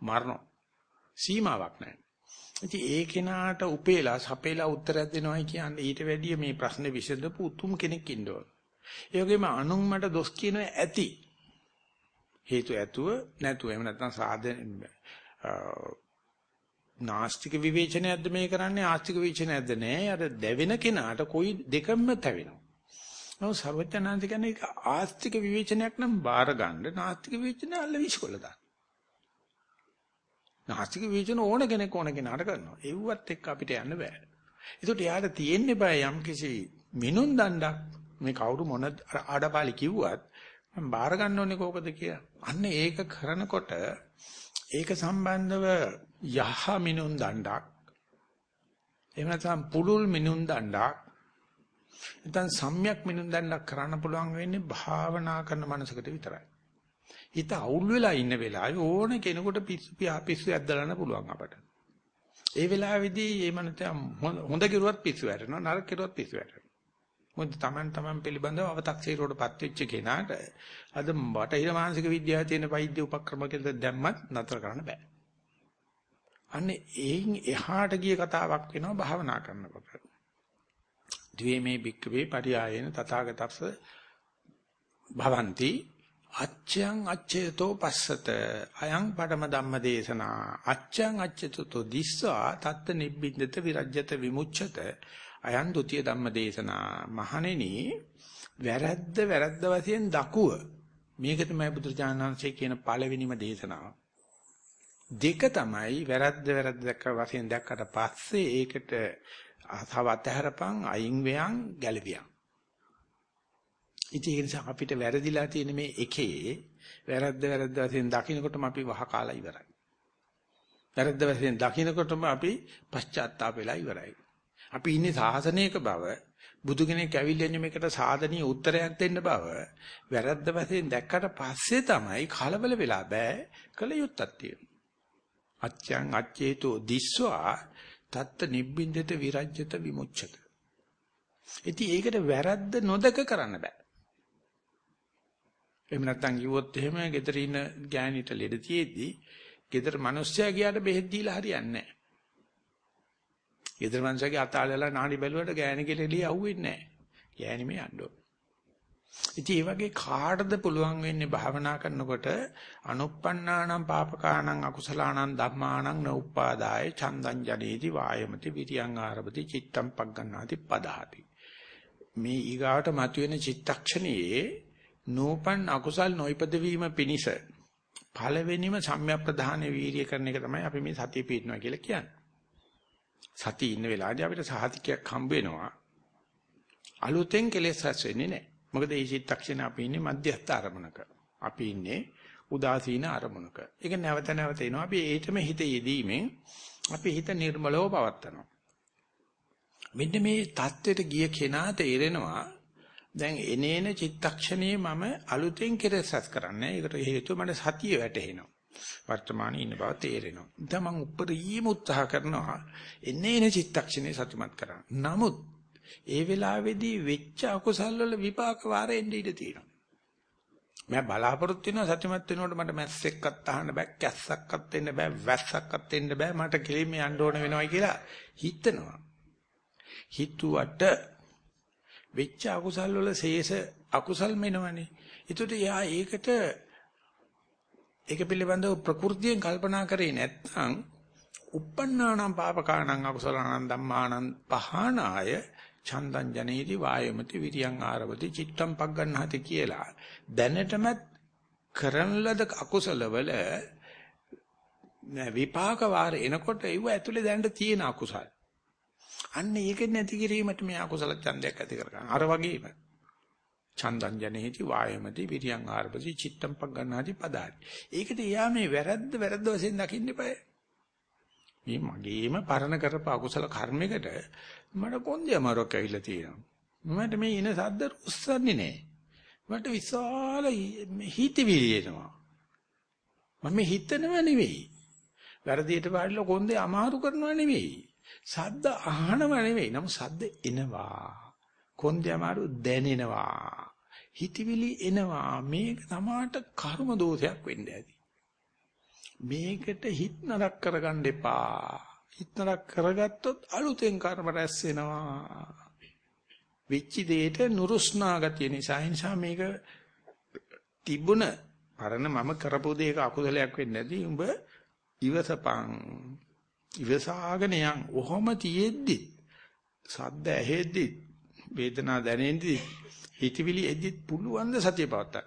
මරනවා. සීමාවක් නැහැ. ඉතින් ඒ කෙනාට උපේලා සපේලා උත්තරයක් දෙනවයි කියන්නේ ඊට වැඩිය මේ ප්‍රශ්නේ විසඳපු උතුම් කෙනෙක් ඉන්න ඕන. ඒ වගේම අනුන් මට දොස් කියන ඇති. හේතු ඇතුව නැතුව එහෙම නැත්නම් සාධන නාස්තික විවේචනයක්ද මේ කරන්නේ ආස්තික විවේචනයක්ද නෑ අර දැවෙන කෙනාට કોઈ දෙකම තැවෙනවා. නෝ සර්වඥාන්ති කියන්නේ ඒක ආස්තික විවේචනයක් නම් බාර ගන්න නාස්තික විවේචනය අල්ල විශ්කොල දාන්න. නාස්තික විවේචන ඕන කෙනෙක් ඕන කෙනාට කරනවා. ඒවත් එක්ක අපිට යන්න බෑ. ඒකට යාට තියෙන්නේ බය යම් කිසි මිනුම් දණ්ඩක් මේ කවුරු මොන ආඩපාලි කිව්වත් මම බාර ගන්න ඕනේ කෝකද කියලා. අන්න ඒක කරනකොට ඒක සම්බන්ධව යහ මිනුම් දණ්ඩක් එහෙම නැත්නම් පුලුල් මිනුම් දණ්ඩක් නැත්නම් සම්‍යක් මිනුම් දණ්ඩක් කරන්න පුළුවන් වෙන්නේ භාවනා කරන මනසකට විතරයි. හිත අවුල් වෙලා ඉන්න වෙලාවේ ඕන කෙනෙකුට පිස්සු පිස්සු ඇද්දලන්න පුළුවන් අපට. ඒ වෙලාවේදී මේ මනස හොඳ කෙරුවත් පිස්සු වැටෙනවා නරක කෙරුවත් පිස්සු වැටෙනවා. මොකද Taman Taman පිළිබඳව අව탁සීරුවටපත් වෙච්ච කෙනාට අද බටහිර මානසික විද්‍යාවේ තියෙන වෛද්‍ය උපක්‍රම කියලා දැම්මත් නතර කරන්න බෑ. අන්නේ එයින් එහාට ගිය කතාවක් වෙනවා භාවනා කරනකොට. ද්වේමේ භික්කවේ පරියායන තථාගතස්ස භවಂತಿ අච්ඡං අච්ඡේතෝ පස්සත අයං පඩම ධම්ම දේශනා අච්ඡං අච්ඡේතෝ දිස්සා තත්ත නිබ්බින්දත විරජ්‍යත විමුච්ඡත අයං ဒ ුතිය ධම්ම දේශනා මහණෙනි වැරද්ද වැරද්ද වශයෙන් දකුව මේක තමයි බුදුරජාණන්සේ කියන පළවෙනිම දේශනාව දෙක තමයි වැරද්ද වැරද්ද දැක්ක වශයෙන් දැක්කට පස්සේ ඒකට තව අතහැරපන් අයින් වෙයන් ගැලවියන් ඉතින් ඒ නිසා අපිට වැරදිලා තියෙන මේ එකේ වැරද්ද වැරද්ද වශයෙන් දකින්නකොටම අපි වහ කාලා ඉවරයි. වැරද්ද වශයෙන් දකින්නකොටම අපි පශ්චාත්තාප වෙලා ඉවරයි. අපි ඉන්නේ සාසනයක බව බුදු කෙනෙක් ඇවිල්ලා මේකට සාධනීය උත්තරයක් දෙන්න බව වැරද්ද වශයෙන් දැක්කට පස්සේ තමයි කලබල වෙලා බෑ කල යුත්තක් තියෙනවා. අච්ඡං අච්චේතෝ දිස්වා තත්ත නිබ්බින්දත විරජ්‍යත විමුච්ඡත. ඉතින් ඒකට වැරද්ද නොදක කරන්න බෑ. එහෙම නැත්නම් කිව්වොත් එහෙම ගෙදර ඉන්න ගෑණිට ලෙඩ තියෙද්දි ගෙදර මිනිස්සයා ගියාට බෙහෙත් දීලා හරියන්නේ නැහැ. ගෙදර මිනිස්සගේ අතාලලා නාඩි බැලුවට ගෑණිගේ ලෙඩිය අහුවෙන්නේ නැහැ. ගෑණි මේ යන්න ඕන. ඉතින් මේ වගේ කාටද පුළුවන් වෙන්නේ භාවනා කරනකොට අනුප්පන්නානම් පාපකානම් අකුසලානම් ධම්මානම් නඋප්පාදාය චන්දං ජනේති වායමති විරියං ආරභති චිත්තම් පග්ගණ්ණාති පදාති මේ ඊගාවට මතුවෙන චිත්තක්ෂණයේ නූපන් අකුසල් නොයිපද වීම පිණිස පළවෙනිම සම්‍යක්ප්‍රධාන වීර්ය කරන එක තමයි අපි මේ සතිය පිටනවා කියලා කියන්නේ. සතිය ඉන්න වෙලාවේදී අපිට සාහතිකයක් හම්බ වෙනවා. අලුතෙන් කෙලෙස් හස් වෙන්නේ නැහැ. මොකද මේ චිත්තක්ෂණ අපි ඉන්නේ මධ්‍යස්ථ අරමුණක. අපි ඉන්නේ උදාසීන අරමුණක. ඒක නැවත නැවත එනවා. අපි ඒකම හිත යෙදීමෙන් අපි හිත නිර්මලව පවත්නවා. මෙන්න මේ தත්වෙට ගිය කෙනා තේරෙනවා දැන් එනේන චිත්තක්ෂණේ මම අලුතෙන් කෙලෙස් හස් කරන්නේ. ඒකට හේතුව මට සතිය වැටහෙනවා. වර්තමානයේ ඉන්න බව තේරෙනවා. දැන් මම උපරිම උත්සාහ කරනවා එනේන චිත්තක්ෂණේ සතුටුමත් කරන්න. නමුත් ඒ වෙලාවේදී වෙච්ච අකුසල් වල විපාක වාරෙන්න ඉඩ තියෙනවා. මම බලාපොරොත්තු වෙනවා සතුටුමත් වෙනකොට මට මැස්සෙක්වත් අහන්න බෑ, කැස්සක්වත් එන්න බෑ, වැස්සක්වත් එන්න බෑ. මට කෙලින්ම යන්න ඕන වෙනවයි කියලා හිතනවා. හිතුවට වෙච්ච අකුසල් වල ශේෂ අකුසල් මෙනවනේ. ඒකට යා ඒකට ඒක පිළිබඳව ප්‍රകൃතියෙන් කල්පනා කරේ නැත්නම් uppannānaṁ pāpakānaṁ akusalaṇaṁ dhammānaṁ පහනාය චන්දං ජනේති වායමති විරියං ආරවති චිත්තම් පග්ගණ්හති කියලා දැනටමත් කරන ලද අකුසල වල විපාක වාර එනකොට ඒව ඇතුලේ දැනට තියෙන අකුසල් අන්න ඒක නැති කිරීමට මේ අකුසල ඡන්දයක් ඇති කරගන්න. අර වගේම චන්දං ජනේති වායමති විරියං ආරපති චිත්තම් පක් ගන්නාදී පදාරි. ඒකට එයා මේ වැරද්ද වැරද්ද වශයෙන් දකින්න eBay. මේ මගේම පරණ කරපු අකුසල කර්මයකට මට කොන්දේ අමාරුවක් ඇවිල්ලා තියෙනවා. මට මේ ඉන සද්ද රුස්සන්නේ නැහැ. මට විශාල හිතවිලි එනවා. මම හිතනව නෙවෙයි. වැරදියට වාඩිලා කොන්දේ අමාරු කරනව නෙවෙයි. සද්ද අහනව නෙවෙයි. නම් සද්ද එනවා. කොන්දේ අමාරු දැනෙනවා. හිතවිලි එනවා. මේක තමාට කර්ම දෝෂයක් වෙන්න ඇති. මේකට හිත නරක කරගන්න එපා. හිත නරක කරගත්තොත් අලුතෙන් කර්ම රැස් වෙනවා. වෙච්ච දෙයට නුරුස්නා ගතිය නිසා නිසා මේක තිබුණ පරණ මම කරපු දෙයක අකුසලයක් වෙන්නේ නැති උඹ ඉවසපන් ඉවසාගෙන යන් ඔහොම තියෙද්දි සද්ද ඇහෙද්දි වේදනා දැනෙද්දි හිතවිලි එද්දි පුළුවන් ද සතිය පවත්තා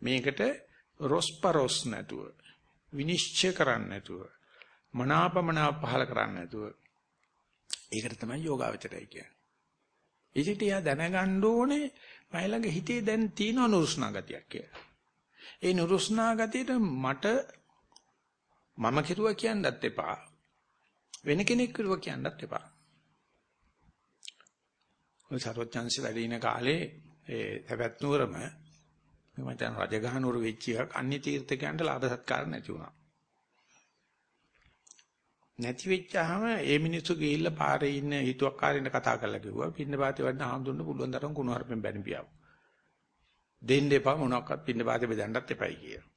මේකට රොස්පරොස් නැතුව විනිශ්චය කරන්න නැතුව මනාපමනාප පහල කරන්න නැතුව ඒකට තමයි යෝගාවචරය කියන්නේ ඉතින් එයා දැනගන්න ඕනේ මයි ළඟ හිතේ දැන් තියෙන නුරුස්නා ගතියක් කියලා. ඒ නුරුස්නා ගතියට මට මම කෙරුවා කියන්නත් එපා. වෙන කෙනෙක් කෙරුවා කියන්නත් එපා. ඔය සරෝජ්ජංශ වැඩ ඉන කාලේ ඒ හැබැත් නුවරම මම දැන් රජගහ නුවර වෙච්ච එකක් අන්‍ය තීර්ථකයන්ට ලාභ සත්කාර නැති වුණා. නැති වෙච්චාම ඒ මිනිස්සු ගිහිල්ලා පාරේ ඉන්න හිතුවක්කාරින්ට කතා කරලා කිව්වා පින්න පාතේ වඩන හාමුදුරන පුළුවන් තරම් කුණු හarpෙන් බැනිපියාව. දෙන්න එපා මොනක්වත් පින්න පාතේ බෙදන්නත් එපයි කියලා.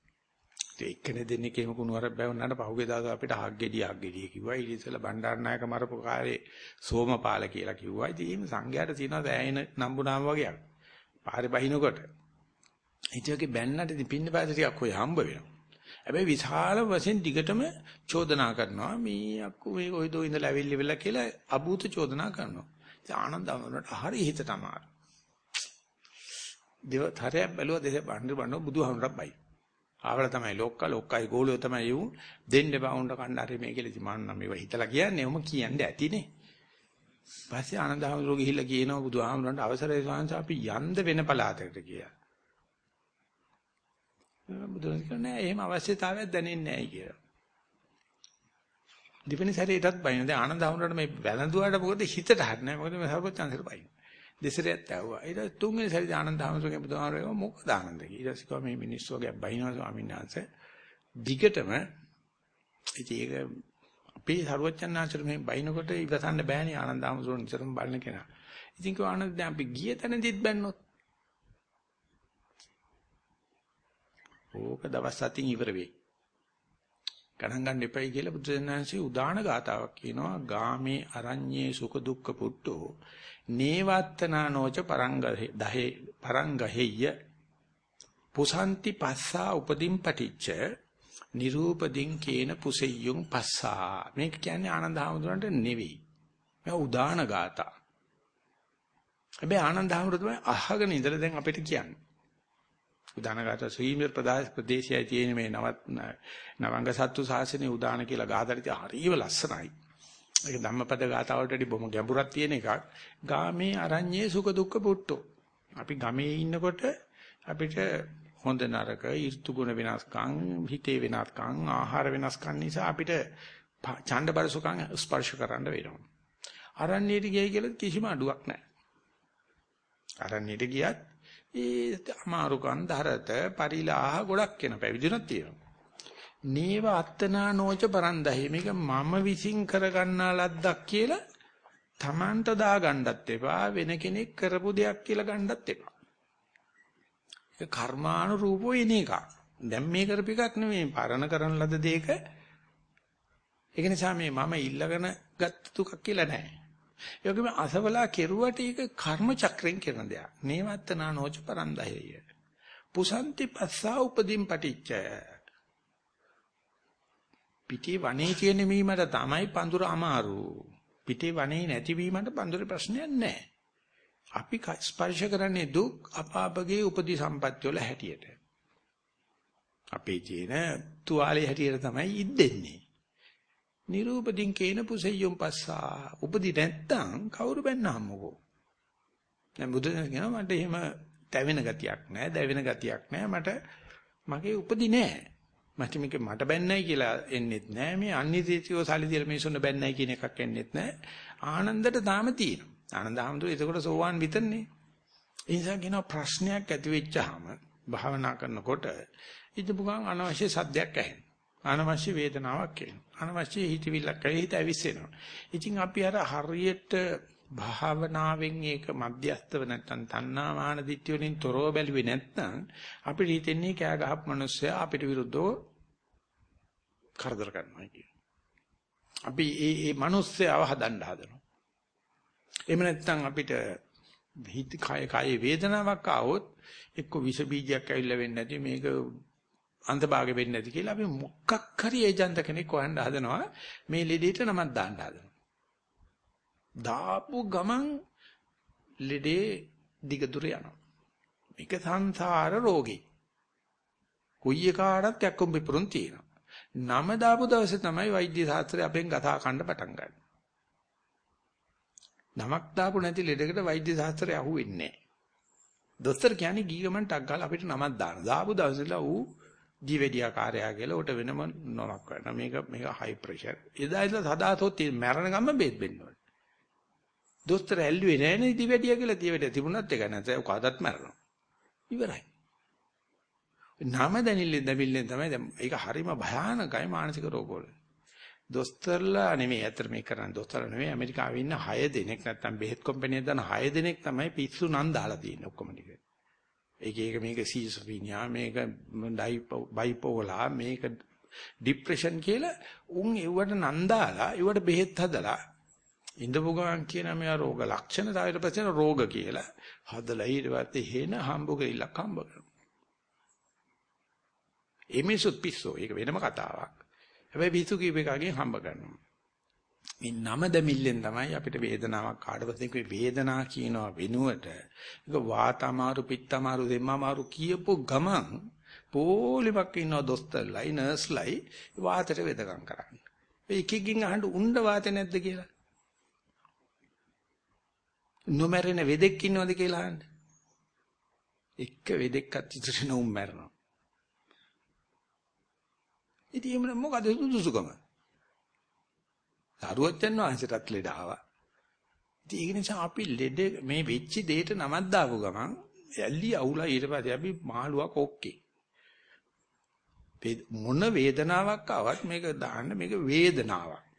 ඒ එක්කනේ දෙන්නේ කේම කුණු හarp බැවුනාට පහුගේ දාස අපිට හග්ගෙඩිය හග්ගෙඩිය කිව්වා. ඊට ඉස්සෙල්ලා බණ්ඩාරනායක මරපු කාලේ සෝමපාල කියලා කිව්වා. ඉතින් මේ සංඝයාට තියෙනවා දැයින නම්බුනාම වගේක්. පාරේ බහිනකොට. ඉතින් බැන්නට ඉතින් පින්න පාතේ ටිකක් ඔය හම්බ වෙනවා. හැබැයි විශාල වශයෙන් දිගටම චෝදනා කරනවා මේ අක්කු මේ කොයිදෝ ඉඳලා ඇවිල්ලි වෙලා කියලා අභූත චෝදනා කරනවා. ඉතින් ආනන්ද අමරට හරි හිතට අමාරු. දෙව තරයක් බැලුවා දෙස බණ්ඩ බණ්ඩ බුදුහාමුදුරක් බයි. ආවල තමයි ලොක්ක ලොක්කයි ගෝලියෝ තමයි යු දෙන්න බවුන්ට කණ්ඩාරි මේ කියලා ඉතින් මම මේව හිතලා කියන්නේ ඔම කියන්නේ ඇතිනේ. පස්සේ ආනන්ද හාමුදුරුවෝ ගිහිල්ලා කියනවා බුදුහාමුදුරන්ට අවසරයි ස්වාමීන් අපි යන්න වෙන පළාතකට කියලා. බුදුරජාණන් කියන්නේ නෑ එහෙම අවශ්‍යතාවයක් දැනෙන්නේ නෑයි කියලා. දෙවෙනි සැරේටත් බයින. දැන් ආනන්ද හමුරට මේ වැළඳුවාට මොකද හිතට හරිනේ. මොකද මේ සර්වචන්සර බයින. දෙසරයක් ඇව්වා. ඊට තුන්වෙනි සැරේ ආනන්ද හමුරගේ බුදුහාමරේ මොකද ආනන්ද කියලා. ඊට පස්සේ කිව්වා මේ මිනිස්සු වගේ බයිනවා ස්වාමීන් වහන්සේ. දිගටම ඉතින් ඒක අපේ සර්වචන්නාචර මේ බයිනකොට ඉවසන්න බෑනේ ආනන්ද හමුරෝ නිතරම බලන කෙනා. ඉතින් කිව්වා ආනන්ද දැන් අපි ගිය තැනදිත් බැන්නොත් ඕක දවස් හතින් ඉවර වෙයි. ගණන් ගන්න එපයි කියලා බුදුසෙනාංශේ උදාන ගාතාවක් කියනවා ගාමේ අරඤ්ඤේ සුඛ දුක්ඛ පුට්ටෝ නේවත්තනා නොච පරංගහෙ දහේ පරංගහෙය්‍ය. පුසන්ති පස්සා උපදීන් පටිච්ච. නිරූපදීන් කේන පුසෙය්‍යුම් පස්සා. මේක කියන්නේ ආනන්ද හැමතුරන්ට නෙවෙයි. මේ උදාන ගාතා හැබැයි ආනන්ද හැමතුර තමයි අහගෙන ඉඳලා දැන් අපිට කියන්නේ. උදානගත ශ්‍රීමෙර ප්‍රදේශයයි තියෙන මේ නවත් නවංග සත්තු සාසනේ උදාන කියලා ගාතරිත හරියව ලස්සනයි. ඒක ධම්මපද ගාතාවලට වඩා බොහොම ගැඹුරක් තියෙන එකක්. ගාමේ අරඤ්ඤේ සුඛ දුක්ඛ පුට්ටෝ. අපි ගමේ ඉන්නකොට අපිට හොඳ නරක, ඍතු ගුණ වෙනස්කම්, හිතේ වෙනස්කම්, ආහාර වෙනස්කම් නිසා අපිට ඡණ්ඩ බරසුකම් ස්පර්ශ කරන්න වෙනවා. අරණ්‍යයට ගියයි කියලා කිසිම අඩුවක් නැහැ. අරණ්‍යයට ගියත් ඒ අමාරුකම් දරත පරිලාහ ගොඩක් වෙන පැවිදිුණක් තියෙනවා. නේව අත්තනා නෝච පරන්දහි මේක මම විසින් කරගන්නා ලද්දක් කියලා Tamanට දා ගන්නත් එපා වෙන කෙනෙක් කරපු දෙයක් කියලා ගන්නත් එපා. ඒක කර්මානුරූපෝ එන එක. දැන් මේ කරපු එකක් නෙමෙයි පරණ කරන ලද දෙයක. ඒක නිසා මේ මම ඉල්ලගෙන ගත්ත දුකක් කියලා නෑ. ඒ වගේම අසවලා කෙරුවට ඒක කර්ම චක්‍රයෙන් කරන දෙයක්. නේවත්තනා නෝච පරන්දහෙය. පුසන්ති පස්සා උපදීන් පටිච්ච. පිටේ වනේ තියෙන මීමට තමයි පඳුර අමාරු. පිටේ වනේ නැතිවීමට පඳුරේ ප්‍රශ්නයක් නැහැ. අපි ස්පර්ශ කරන්නේ දුක් අපාපගේ උපදි සම්පත්‍ය වල හැටියට. අපේ තියෙන තුවාලේ හැටියට තමයි ඉද්දෙන්නේ. නිරූපදින් කේන පුසෙය්‍යොම් පස්සා. උපදි නැත්තම් කවුරු බැන්නම්මකෝ. දැන් බුදුන් කියනවා මට එහෙම තැවෙන ගතියක් නැහැ, දැවෙන ගතියක් නැහැ. මට මගේ උපදි නැහැ. මට මේක මට බැන්නයි කියලා එන්නෙත් නැහැ. මේ අනිත්‍යතියෝ සාලිදියල මිනිසුන් බැන්නයි කියන එකක් එන්නෙත් නැහැ. ආනන්දට තාම තියෙනවා. ආනන්ද හැමදෙර එතකොට සෝවාන් විතරනේ. ඒ නිසා කියනවා ප්‍රශ්නයක් ඇති වෙච්චාම භාවනා කරනකොට ඉදපු ගමන් අනවශ්‍ය සද්දයක් ඇහෙනවා. අනවශ්‍ය වේදනාවක් එනවා. අනවශ්‍ය හිතවිල්ලක් ඇහි හිත ඇවිස්සෙනවා. ඉතින් අපි අර හරියට භාවනාවෙන් ඒක මධ්‍යස්තව නැත්තම් තණ්හා මාන දිට්ඨිය වලින් තොරව බැලුවේ නැත්නම් අපිට හිතෙන්නේ කෑ ගහපු මිනිස්සයා අපිට විරුද්ධව කරදර කරනවා කියන. අපි ඒ ඒ මිනිස්සයාව හදන්න හදනවා. එහෙම නැත්නම් අපිට හිත කය කය වේදනාවක් ආවොත් එක්ක විස බීජයක් ඇවිල්ලා වෙන්නේ නැති මේක අන්තභාගෙ වෙන්නේ නැති කියලා අපි මොකක් හරි ඒජන්ත කෙනෙක් හොයන්න හදනවා මේ ලෙඩේට නමක් දාන්න හදනවා. දාපු ගමන් ලෙඩේ දිග දුර යනවා. මේක සංසාර රෝගී. කුయ్య කාටත් යක්කුම් පිපුරුම් තියෙනවා. නම දාපු දවසේ තමයි වෛද්‍ය ශාස්ත්‍රය අපෙන් ගතා කන්න පටන් ගන්නේ. නමක් දාපු නැති ලෙඩකට වෛද්‍ය ශාස්ත්‍රය අහුවෙන්නේ නැහැ. දොස්තර කියන්නේ ගීගමන් ටක් ගාලා අපිට නමක් දාන. දාපු දවසේලා ඌ ජීවැඩියාකාරයා කියලා උට වෙනම නමක් කරනවා. මේක මේක හයි ප්‍රෙෂර්. එදා ඉඳලා සදාතොත් මැරණ ගම්ම බේත් වෙන්න ඕනේ. දොස්තර ඇල්ලුවේ නෑනේ දිවැඩියා කියලා දිවැඩියා තිබුණත් ඒක නැත්නම් ඒක කවදත් මැරෙනවා. ඉවරයි. නම දැනිල්ලෙන් දැමිල්ලෙන් තමයි දැන් ඒක හරිම භයානකයි මානසික රෝගවල. දොස්තරලා නෙමෙයි අතර මේ කරන්නේ දොස්තරලා නෙමෙයි ඇමරිකාවේ ඉන්න 6 දෙනෙක් නැත්තම් බෙහෙත් කම්පැනි දාන 6 දෙනෙක් තමයි පිස්සු නම් දාලා තියෙන්නේ ඔක්කොම ටික. ඒක ඒක මේක සීසොෆීනියා මේක බයිපෝලා මේක ડિප්‍රෙෂන් කියලා උන් එව්වට නම් දාලා එව්වට බෙහෙත් හදලා ඉඳපු ගමන් කියන මේ රෝග ලක්ෂණ ඊට පස්සේ රෝග කියලා හදලා ඊට පස්සේ හේන හම්බ කරilla හම්බ කරනවා. එමිසුත් පිස්සෝ ඒක වෙනම කතාවක්. හැබැයි පිස්සු කීප එකකින් හම්බ කරනවා. මේ නම දෙමිල්ලෙන් තමයි අපිට වේදනාවක් ආඩපතේ වේදනා කියනවා වෙනුවට ඒක වාතමාරු පිත්තමාරු දෙම්මාමාරු කියපු ගමන් පොලිමක් ඉන්නවා දොස්තරලයි නර්ස්ලයි වාතයට වෙදකම් කරන්නේ. ඒ එකකින් අහන්න උණ්ඩ වාතේ නැද්ද කියලා. නොමැරෙන වෙදෙක් ඉන්නවද කියලා අහන්න. එක්ක වෙදෙක්වත් ඉතිරි නොඋම් මැරෙනවා. ඉතින් එමුන මොකද සුදුසුකම? සාරුවච්චන් වහන්සේටත් ලෙඩ ආවා. ඉතින් ඒක නිසා අපි ලෙඩ මේ වෙච්ච දෙයට නමක් දාපු ගමන් ඇල්ලි අවුලා ඊට පස්සේ අපි මාළුවා කොක්කේ. මොන වේදනාවක් ආවත් මේක දාන්න මේක වේදනාවක්.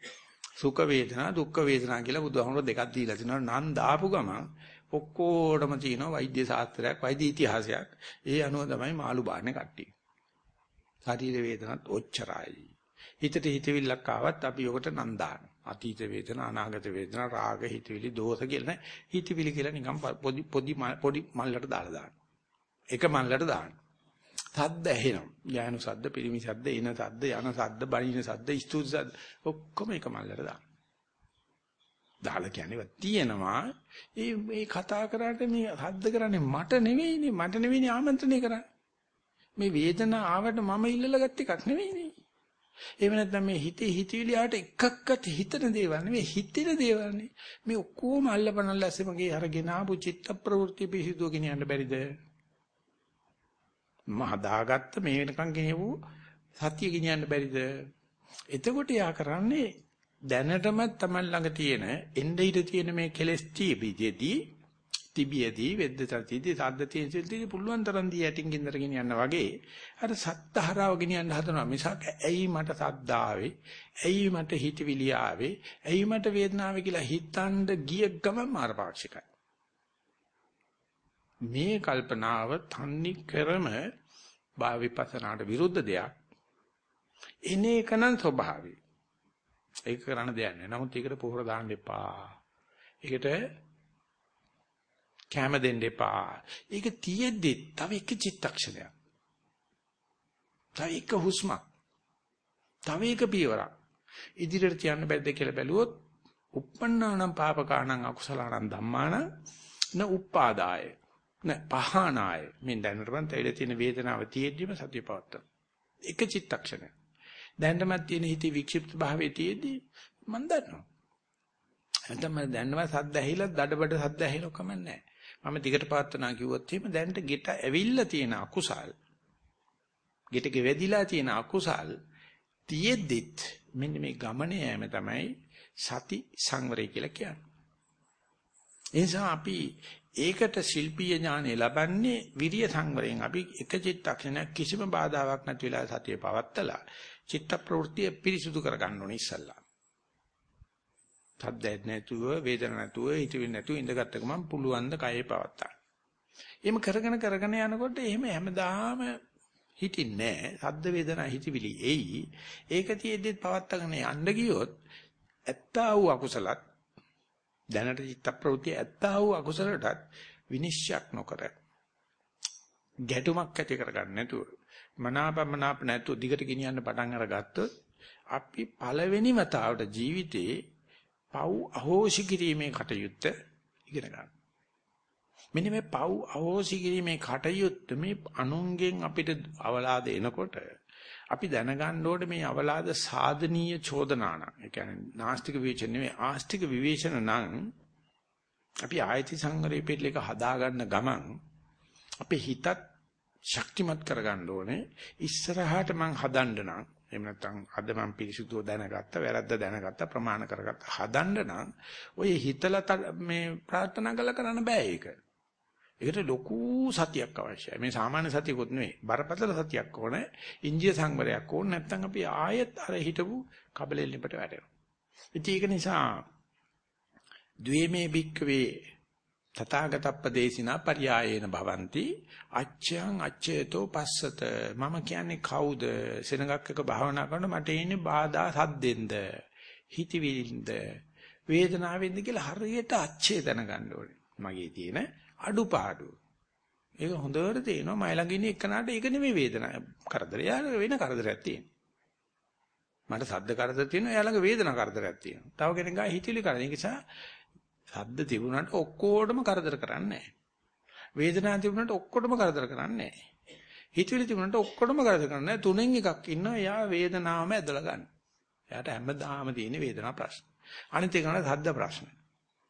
සුඛ වේදනා දුක්ඛ වේදනා කියලා බුදුහාමුදුරුවෝ දෙකක් දීලා තිනවා. නම් දාපු ගමන් ඔක්කොටම තියෙනවා වෛද්‍ය ශාස්ත්‍රයක් වෛද්‍ය ඉතිහාසයක්. ඒ අනුව තමයි මාළු බාන්නේ කට්ටිය. ශරීර වේදනත් ඔච්චරයි. හිතට හිතවිල්ලක් ආවත් අපි ඔකට නම් දාන. අතීත වේදනා, අනාගත වේදනා, රාග, හිතවිලි, දෝෂ කියලා නෑ. හිතවිලි කියලා නිකන් පොඩි පොඩි පොඩි මල්ලට දාලා දාන. එක මල්ලට දාන. සද්ද ඇහෙනවා. ඥාන සද්ද, පිරිමි සද්ද, එන සද්ද, යන සද්ද, බණින සද්ද, ස්තුති සද්ද ඔක්කොම එක මල්ලට දාන. දාලා කියන්නේ තියෙනවා. ඒ මේ කතා කරාට මේ සද්ද කරන්නේ මට නෙවෙයිනේ, මට නෙවෙයිනේ ආමන්ත්‍රණය කරන්නේ. මේ වේදනාව ආවට මම ඉල්ලලා ගත් එකක් නෙවෙයිනේ. එහෙම නැත්නම් මේ හිතේ හිතවිලි ආවට එකක්වත් හිතන දේවල් නෙවෙයි හිතෙන දේවල් නේ. මේ ඔක්කොම අල්ලපනල්ල ඇස්සේ මගේ අරගෙන ආපු චිත්ත ප්‍රවෘත්ති පිහිදුව ගෙනියන්න බැරිද? මම හදාගත්ත මේ වෙනකන් ගෙනෙවු සතිය ගෙනියන්න බැරිද? එතකොට යා කරන්නේ දැනටමත් Taman ළඟ තියෙන එnde ඊට තියෙන මේ කෙලස් තීබිදී තිබියදී වෙද්ද තතිදී සද්ද තියෙනදී පුළුවන් තරම් දී යටින් ගින්දර ගෙනියන්න වගේ අර සත්තරාව ගෙනියන්න හදනවා. මිසක් ඇයි මට සද්දාවේ ඇයි මට හිතවිලි ආවේ? ඇයි මට වේදනාවේ කියලා හිතන්න ගිය ගමන් මාරපාක්ෂිකයි මේ කල්පනාව තන්නේ කරම විපස්සනාට විරුද්ධ දෙයක් එන එකනම් ස්වභාවයි ඒක කරන්න දෙයක් නෑ නමුත් ඒකට පොහොර දාන්න එපා ඒකට කැම දෙන්න එපා. ඒක තියෙද්දි තව එක චිත්තක්ෂණයක්. තව එක හුස්මක්. තව එක පියවරක්. ඉදිරියට තියන්න බැද්ද කියලා බැලුවොත් uppannānaṁ pāpakānaṁ akusalaṇaṁ dhammānaṁ න උපාදාය න පහනාය මේ දැනටමත් ඇවිල්ලා තියෙන වේදනාව තියෙද්දිම සතිය පවත්තා. එක චිත්තක්ෂණය. දැනටමත් තියෙන හිතේ වික්ෂිප්ත භාවයේ තියෙද්දි මම දන්නවා. නැත්නම් මම දන්නවා සද්ද ඇහිලා දඩබඩ සද්ද ඇහිලා කමන්නේ නැහැ. මම දිගට පාත්තනා කිව්වොත් එහෙම දැනට ගෙට ඇවිල්ලා තියෙන අකුසල් ගෙට ගෙවැදිලා තියෙන අකුසල් තියෙද්දිත් මෙන්න මේ ගමනේ යෑම තමයි සති සංවරය කියලා කියන්නේ. ඒ නිසා අපි ඒකට ශිල්පීය ඥානෙ ලබන්නේ විරිය සංවරයෙන්. අපි එක චිත්තක්ෂණයක් කිසිම බාධාවක් නැති වෙලා සතිය පවත්තලා චිත්ත ප්‍රවෘත්තිය පිරිසුදු කරගන්න ඕනේ ඉස්සල්ලා. සද්දයක් නැතුව, වේදන නැතුව, හිතවිලි නැතුව ඉඳගත්ත ගමන් පුළුවන් ද කයේ පවත්තා. එහෙම කරගෙන කරගෙන යනකොට එහෙම හැමදාම හිටින්නේ නැහැ. සද්ද වේදනා හිතවිලි එයි. ඒක තියෙද්දිත් පවත්තගෙන යන්න ගියොත් ඇත්තා වූ අකුසලත් දැනට චිත්ත ප්‍රවෘත්ති ඇත්තා වූ අකුසලටත් විනිශ්චයක් නොකර ගැටුමක් ඇති කරගන්න නැතුව මනාපමනාප නැතුව දිගට ගෙනියන්න පටන් අරගත්තොත් අපි පළවෙනි වතාවට ජීවිතේ පව් අහෝසි කිරීමේ කටයුත්ත ඉගෙන ගන්න. මෙන්න මේ පව් අහෝසි කිරීමේ කටයුත්ත මේ අනුන්ගෙන් අපිට අවලාද එනකොට අපි දැනගන්න ඕනේ මේ අවලාද සාධනීය චෝදනාන. ඒ කියන්නේ නාස්තික විවේචන නෙවෙයි ආස්තික විවේචන නම් අපි ආයති සංවරේ පිළිලක හදාගන්න ගමන් අපේ හිතත් ශක්තිමත් කරගන්න ඕනේ. ඉස්සරහට මං හදන්න නම් එහෙම නැත්නම් අද මම පිරිසුදුව දැනගත්ත, වැරද්ද දැනගත්ත, ප්‍රමාණ කරගත්ත හදන්න නම් ඔය හිතලා මේ ප්‍රාර්ථනා කළ කරන්න බෑ ඒක. ඒකට ලොකු සතියක් අවශ්‍යයි. මේ සාමාන්‍ය සතියකුත් නෙවෙයි. බරපතල සතියක් ඕනේ. ඉන්දිය සංවරයක් ඕනේ. නැත්නම් අපි ආයෙත් අර හිටපු කබලෙල්ලෙපට වැටෙනවා. ඉතින් ඒක නිසා ද්වේමේ භික්කවේ තථාගතප්පදේශිනා පරියායේන භවಂತಿ අච්ඡයන් අච්ඡේතෝ පස්සත මම කියන්නේ කවුද සෙනගක් එක භාවනා කරනකොට මට එන්නේ බාධා සද්දෙන්ද හිතවිලින්ද වේදනාවෙන්ද කියලා හරියට අච්ඡේ දැනගන්න ඕනේ මගේ තියෙන අඩුපාඩු ඒක හොඳට තේනවා මයි ළඟ ඉන්න එකනට ඒක නෙමෙයි වේදනාව කරදරය වෙන කරදරයක් තියෙනවා මට සද්ද කරදර තියෙනවා එයා ළඟ වේදනා කරදරයක් තියෙනවා තව කෙනෙක් ගා හිතවිලි කරදර නිසා සද්ද තිබුණාට ඔක්කොටම කරදර කරන්නේ නැහැ. වේදනාව තිබුණාට ඔක්කොටම කරදර කරන්නේ නැහැ. හිතවිලි තිබුණාට ඔක්කොටම කරදර කරන්නේ නැහැ. තුනෙන් එකක් ඉන්නවා එයා වේදනාවම ඇදලා ගන්න. එයාට හැමදාම තියෙන වේදනාව ප්‍රශ්න. අනිත් එකන සද්ද ප්‍රශ්න.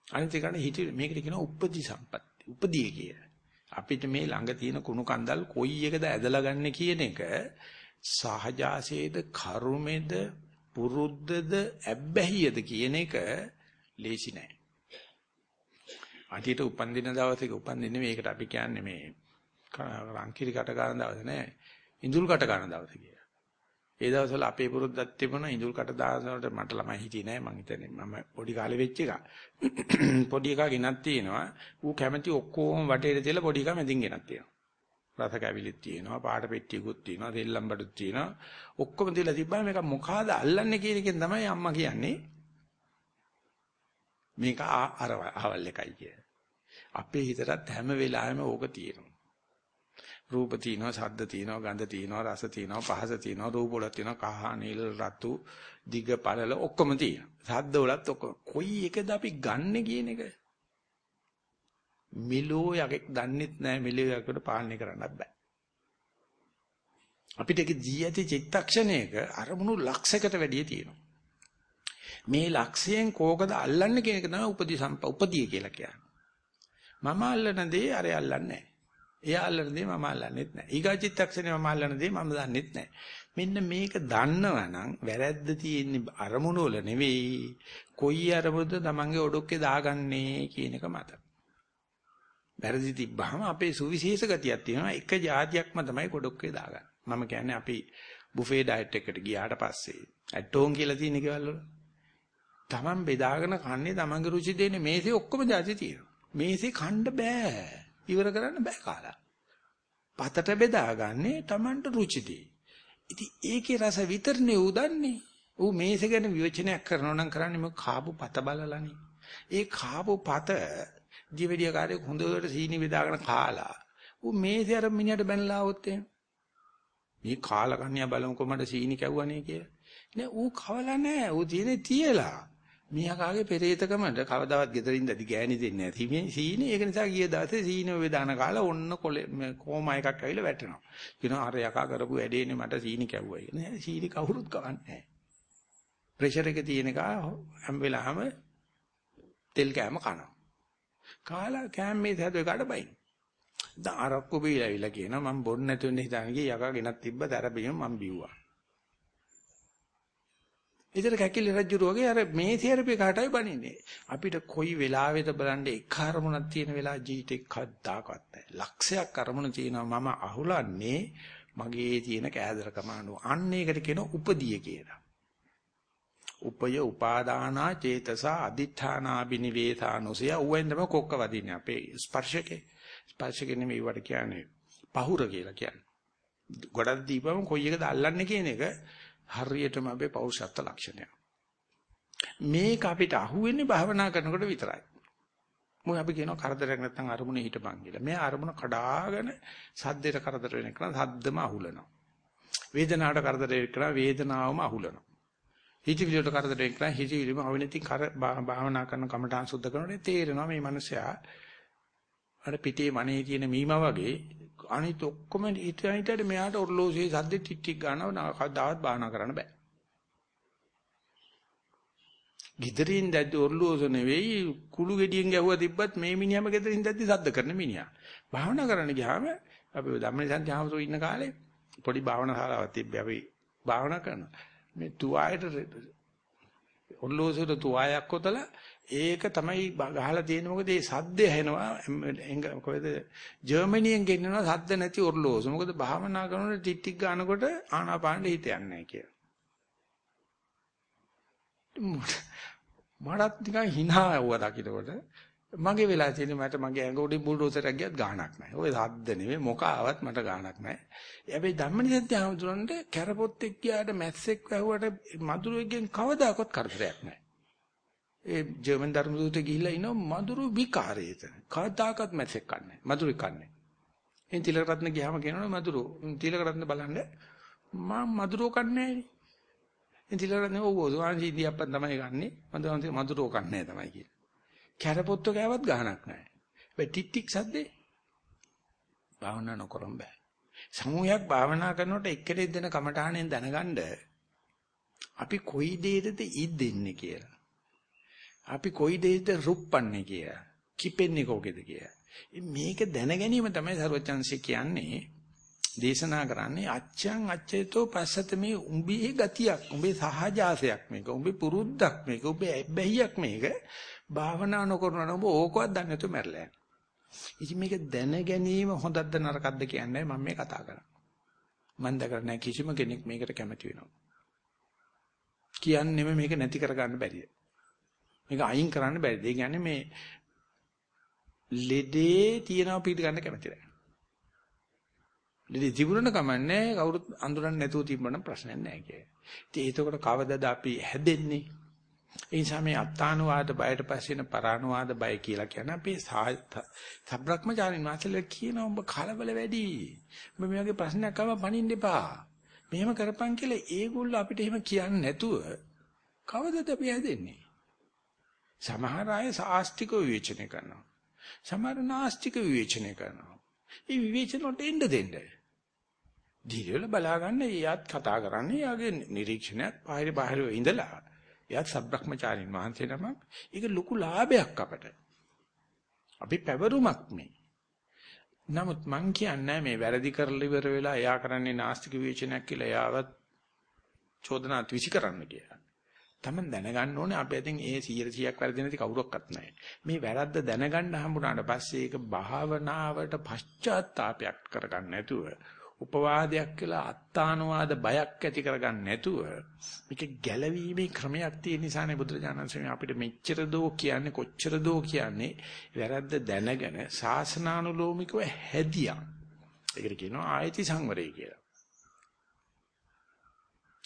අනිත් එකන හිතවිලි මේකට කියනවා උපදි සම්පatti. උපදී කිය. අපිට මේ ළඟ තියෙන කුණු කන්දල් කොයි එකද ඇදලා ගන්න කියන එක සහජාසයේද කර්මෙද පුරුද්දද ඇබ්බැහියද කියන එක ලේසි නෑ. අටියට උපන්දින දවසේක උපන්දින මේකට අපි කියන්නේ මේ රංකිරි කට ගන්න දවස නෑ ඉඳුල් කට ගන්න දවස කියලා. ඒ දවස්වල අපේ පුරුද්දක් තිබුණා ඉඳුල් කට දානකොට මට ළමයි හිටියේ නෑ මං හිතන්නේ මම පොඩි කාලේ වෙච්ච එක. පොඩි එකා ගෙනත් තියෙනවා. ඌ කැමති ඔක්කොම වටේට තියලා පොඩි එකා මැදින් ගෙනත් තියෙනවා. රස කැවිලිත් තියෙනවා පාට පෙට්ටියකුත් තියෙනවා දෙල්ලම් බඩුත් තියෙනවා ඔක්කොම තියලා තිබ්බම මේක මොකಾದ අල්ලන්නේ කියන එකෙන් තමයි අම්මා කියන්නේ මේක අර අවල් එකයි කිය. අපේ හිතටත් හැම වෙලාවෙම ඕක තියෙනවා. රූප තියෙනවා, ශබ්ද තියෙනවා, ගන්ධ තියෙනවා, රස තියෙනවා, පහස තියෙනවා, රූප වල තියෙනවා, කහ, නිල්, රතු, දිග, පළල ඔක්කොම තියෙනවා. ශබ්ද වලත් ඔක්කොම. කොයි එකද අපි ගන්නෙ කියන එක? මිලෝ යකෙක් දන්නෙත් නැහැ මිලෝ යකට පාලනය කරන්නත් බෑ. අපිට ඒක දී ඇති චිත්තක්ෂණයක අරමුණු ලක්ෂයකට වැඩිය තියෙනවා. මේ ලක්ෂයෙන් කෝකද අල්ලන්නේ කියන එක තමයි උපදී සම්ප උපදී කියලා කියන්නේ. මම අල්ලන දේ අර අල්ලන්නේ නැහැ. එයා අල්ලන දේ මම අල්ලන්නෙත් නැහැ. ඊගා චිත්තක්ෂණේ මම අල්ලන දේ මම දන්නෙත් නැහැ. මෙන්න මේක දන්නවනම් වැරද්ද තියෙන්නේ අරමුණු වල නෙවෙයි. කොයි අරමුණද තමන්ගේ ඔඩොක්කේ දාගන්නේ කියන එක මත. වැරදි තිබ්බහම අපේ සුවිශේෂ ගතියක් තියෙනවා. එක જાතියක්ම තමයි ඔඩොක්කේ දාගන්නේ. මම කියන්නේ අපි බුෆේ ඩයට් එකට ගියාට පස්සේ ඇටෝන් කියලා තියෙන කේවල් වල තමන් බෙදාගෙන කන්නේ තමන්ගේ රුචි දෙන්නේ මේසේ ඔක්කොම જાති තියෙනවා. මේසේ කන්න බෑ. ඉවර කරන්න බෑ කාලා. පතට බෙදාගන්නේ Tamanට රුචිදී. ඉතින් ඒකේ රස විතරනේ උදන්නේ. ඌ මේසේ ගැන විවචනයක් කරනවා නම් කරන්නේ මොක කාපු පත බලලානේ. ඒ කාපු පත දිවෙඩියකාරයෙක් හොඳට සීනි බෙදාගෙන කාලා. ඌ මේසේ අර මිනිහට බැනලා આવොත් එහෙම. මේ කාලා කන්‍යා බලමුකො මට සීනි කැව්වනේ කියලා. නෑ ඌ කවලා නෑ. ඌ තියෙන්නේ තියලා. මියාකාගේ පෙරේතකමට කවදාවත් ගෙදරින් දැදි ගෑණි දෙන්නේ නැහැ. සීනි ඒක නිසා ගිය දවසේ සීනි වේදාන කාලා ඔන්න කොමා එකක් ඇවිල්ලා වැටෙනවා. කියනවා අර යකා කරපු වැඩේනේ මට සීනි කැව්වයි. නෑ සීනි කවුරුත් කවන්නේ නැහැ. ප්‍රෙෂර් එක තියෙන එක හැම වෙලාවෙම තෙල් කෑම කනවා. කාලා කෑම මේ හැදුවේ කාට බයින්. දැන් අරක්කු බීලා ඉවිලා කියනවා මම බොන්න නැතුව ඉඳන් හිතාන ගිය යකා ගෙනත් තිබ්බ තරබියම මම බිව්වා. ඉතින් කැකිලි රජුර වගේ අර මේ තෙරපි කාටයි බනින්නේ. අපිට කොයි වෙලාවෙද බලන්න එක අරමුණක් තියෙන වෙලාව ජීවිතේ කද්දාකවත් නැහැ. ලක්ෂයක් අරමුණ තියෙනවා මම අහුලන්නේ මගේ තියෙන කෑදරකම අනුව. අන්න ඒකට කියන උපදී කියලා. උපය උපාදානා චේතසා අදිඨානා බිනිවේසානුසය උවෙන් තමයි කොක්ක වදින්නේ අපේ ස්පර්ශකේ. ස්පර්ශකේ නෙමෙයි වට කියන්නේ පහුර කියලා කියන්නේ. ගොඩක් දීපම කොයි එකද අල්ලන්නේ කියන එක හරියටම අපේ පෞරුෂත්ව ලක්ෂණය. මේක අපිට අහුවෙන්නේ භාවනා කරනකොට විතරයි. මොකද අපි කියනවා කරදරයක් නැත්නම් අරමුණේ හිටපන් කියලා. මේ අරමුණ කඩාගෙන සද්දේට කරදර වෙන එක නම් සද්දම අහුලනවා. වේදනාවට කරදර වෙන එක වේදනාවම අහුලනවා. හිතවිලියට කරදර වෙන එක හිතවිලිම අවිනති කර භාවනා කරන කමඨාන් සුද්ධ කරනකොට තේරෙනවා මේ මිනිසයා අර පිටේ මනේ තියෙන මීමා වගේ අනිත් ඔක්කොම හිතයිතට මෙයාට ඔර්ලෝසියේ සද්ද ටික් ටික් ගන්නව කවදාවත් බාහනා කරන්න බෑ. ගෙදරින් දැද්දි ඔර්ලෝස නෙවෙයි කුළු ගෙඩියෙන් ගැහුවා තිබ්බත් මේ මිනිහම ගෙදරින් දැද්දි සද්ද කරන මිනිහා. භාවනා කරන්න ගියාම අපි ධම්මනිසන්ති ආමතුරු ඉන්න කාලේ පොඩි භාවනා ශාලාවක් තිබ්බේ අපි භාවනා කරනවා. මේ තුවායට ඔර්ලෝසෙට තුවායක් කොතලා ඒක තමයි ගහලා තියෙන්නේ මොකද මේ සද්ද ඇහෙනවා කොහෙද ජර්මනියෙන් ගෙන්නනවා සද්ද නැති ඔර්ලෝසු මොකද භාවනා කරනකොට ටික් ටික් ගන්නකොට ආනාපානෙ හිත යන්නේ නැහැ කියලා මටත් නිකන් hina ආවා දකින්නකොට මගේ වෙලා තියෙන්නේ මට මගේ ඇඟ උඩින් බුල්ඩෝසරයක් ගියත් ගාණක් නැහැ. ඔය සද්ද නෙමෙයි මොකාවත් මට ගාණක් නැහැ. හැබැයි ධම්මනිසත්‍ය ආමතුරන්ට කැරපොත්තෙක් ගියාට මැස්සෙක් වැහුවට මදුරුවෙක්ගෙන් කවදාකවත් කරදරයක් නැහැ. ඒ ජර්මන් ධර්ම දූතේ ගිහිල්ලා ඉනෝ මදුරු විකාරයේත. කවදාකවත් මැස්සෙක් කන්නේ. මදුරු කන්නේ. එන් තිලක රත්න ගියාම කියනවනේ මදුරු. තිලක රත්න බලන්න මම මදුරු කන්නේ නැහැ. එන් තිලක රත්න ඔව් ඔව් සුවාංශී ඉන්දියාප්පන් තමයි ගන්නෙ. මම මදුරු කන්නේ තමයි කියන්නේ. කැරපොත්තු කෑවත් ගහනක් නැහැ. හැබැයි ටික් සද්දේ භාවනා නොකරම් බෑ. සමූහයක් භාවනා කරනකොට එක්කෙනෙක් දෙන කමඨාණයෙන් දැනගන්න අපි කොයි දෙයකද ඉද්දෙන්නේ කියලා. අපි කොයි දෙයකද රුප්පන්නේ කියලා. කිපෙන්නේ කොකේද කියලා. මේක දැන ගැනීම තමයි සරුවචන්සේ කියන්නේ දේශනා කරන්නේ අච්ඡං අච්ඡේතෝ පස්සත මේ උඹේ ගතියක් උඹේ සහජාසයක් මේක උඹේ පුරුද්දක් මේක උඹේ බැහැියක් මේක භාවනා නොකරන ඔබ ඕකවත් දන්නේ නැතුව මැරලා යනවා. ඉතින් මේක දැන ගැනීම හොඳක්ද නරකක්ද කියන්නේ මම මේ කතා කරන්නේ. මම දැකලා නැහැ කිසිම කෙනෙක් මේකට කැමති වෙනවා. කියන්නේම මේක නැති කරගන්න බැරිද? මේක අයින් කරන්න බැරිද? ඒ කියන්නේ මේ ලෙඩේ තියනවා පිට ගන්න කැමති නැහැ. ලෙඩේ තිබුණන කමන්නේ කවුරුත් අඳුරන්නේ නැතුව තිබුණනම් ප්‍රශ්නයක් නැහැ කියේ. ඉතින් ඒකකොට කවදද අපි හැදෙන්නේ? ඒ නිසා මේ අත්තානුවාද බයට පස්සෙන පරානුවාද බය කියලා කියන්නේ අපි සබ්‍රක්‍මචාරින් මාසල කියන ඔබ කලබල වැඩි. ඔබ මේ වගේ ප්‍රශ්නයක් ආවම පණින්න එපා. මෙහෙම කරපන් කියලා ඒගොල්ලෝ අපිට එහෙම කියන්නේ නැතුව කවදද අපි හැදෙන්නේ? සමහර අය සාස්තික විවේචනය කරනවා. සමහර නාස්තික විවේචනය කරනවා. මේ විවේචන වලට එන්න දෙන්න. දීර්ඝල බලාගන්න එයාත් කතා කරන්නේ යාගේ නිරීක්ෂණයක් බාහිර බාහිර ඉඳලා එයාත් සබ්‍රක්‍මචාරින් වහන්සේ නමක්. ඒක ලොකු ලාභයක් අපට. අපි පැවරුමක් මේ. නමුත් මං කියන්නේ මේ වැරදි කරලා ඉවර වෙලා එයා කරන්නේ නාස්තික විචනයක් කියලා එයාවත් චෝදනාත් විසි කරන්න කියලා. තමන් දැනගන්න ඕනේ අපි අතින් ඒ 100ක් වැරදි නැති කවුරක්වත් නැහැ. මේ වැරද්ද දැනගන්න හම්බුනාට පස්සේ ඒක භාවනාවට පශ්චාත්තාවයක් කරගන්න නැතුව උපවාදයක් කියලා අත්තානුවාද බයක් ඇති කරගන්න නැතුව මේක ගැළවීමේ ක්‍රමයක් තියෙන නිසානේ බුදුරජාණන් අපිට මෙච්චර දෝ කියන්නේ කොච්චර දෝ කියන්නේ වැරද්ද දැනගෙන සාසනානුලෝමිකව හැදියා. ඒකට කියනවා ආයති සංවරය කියලා.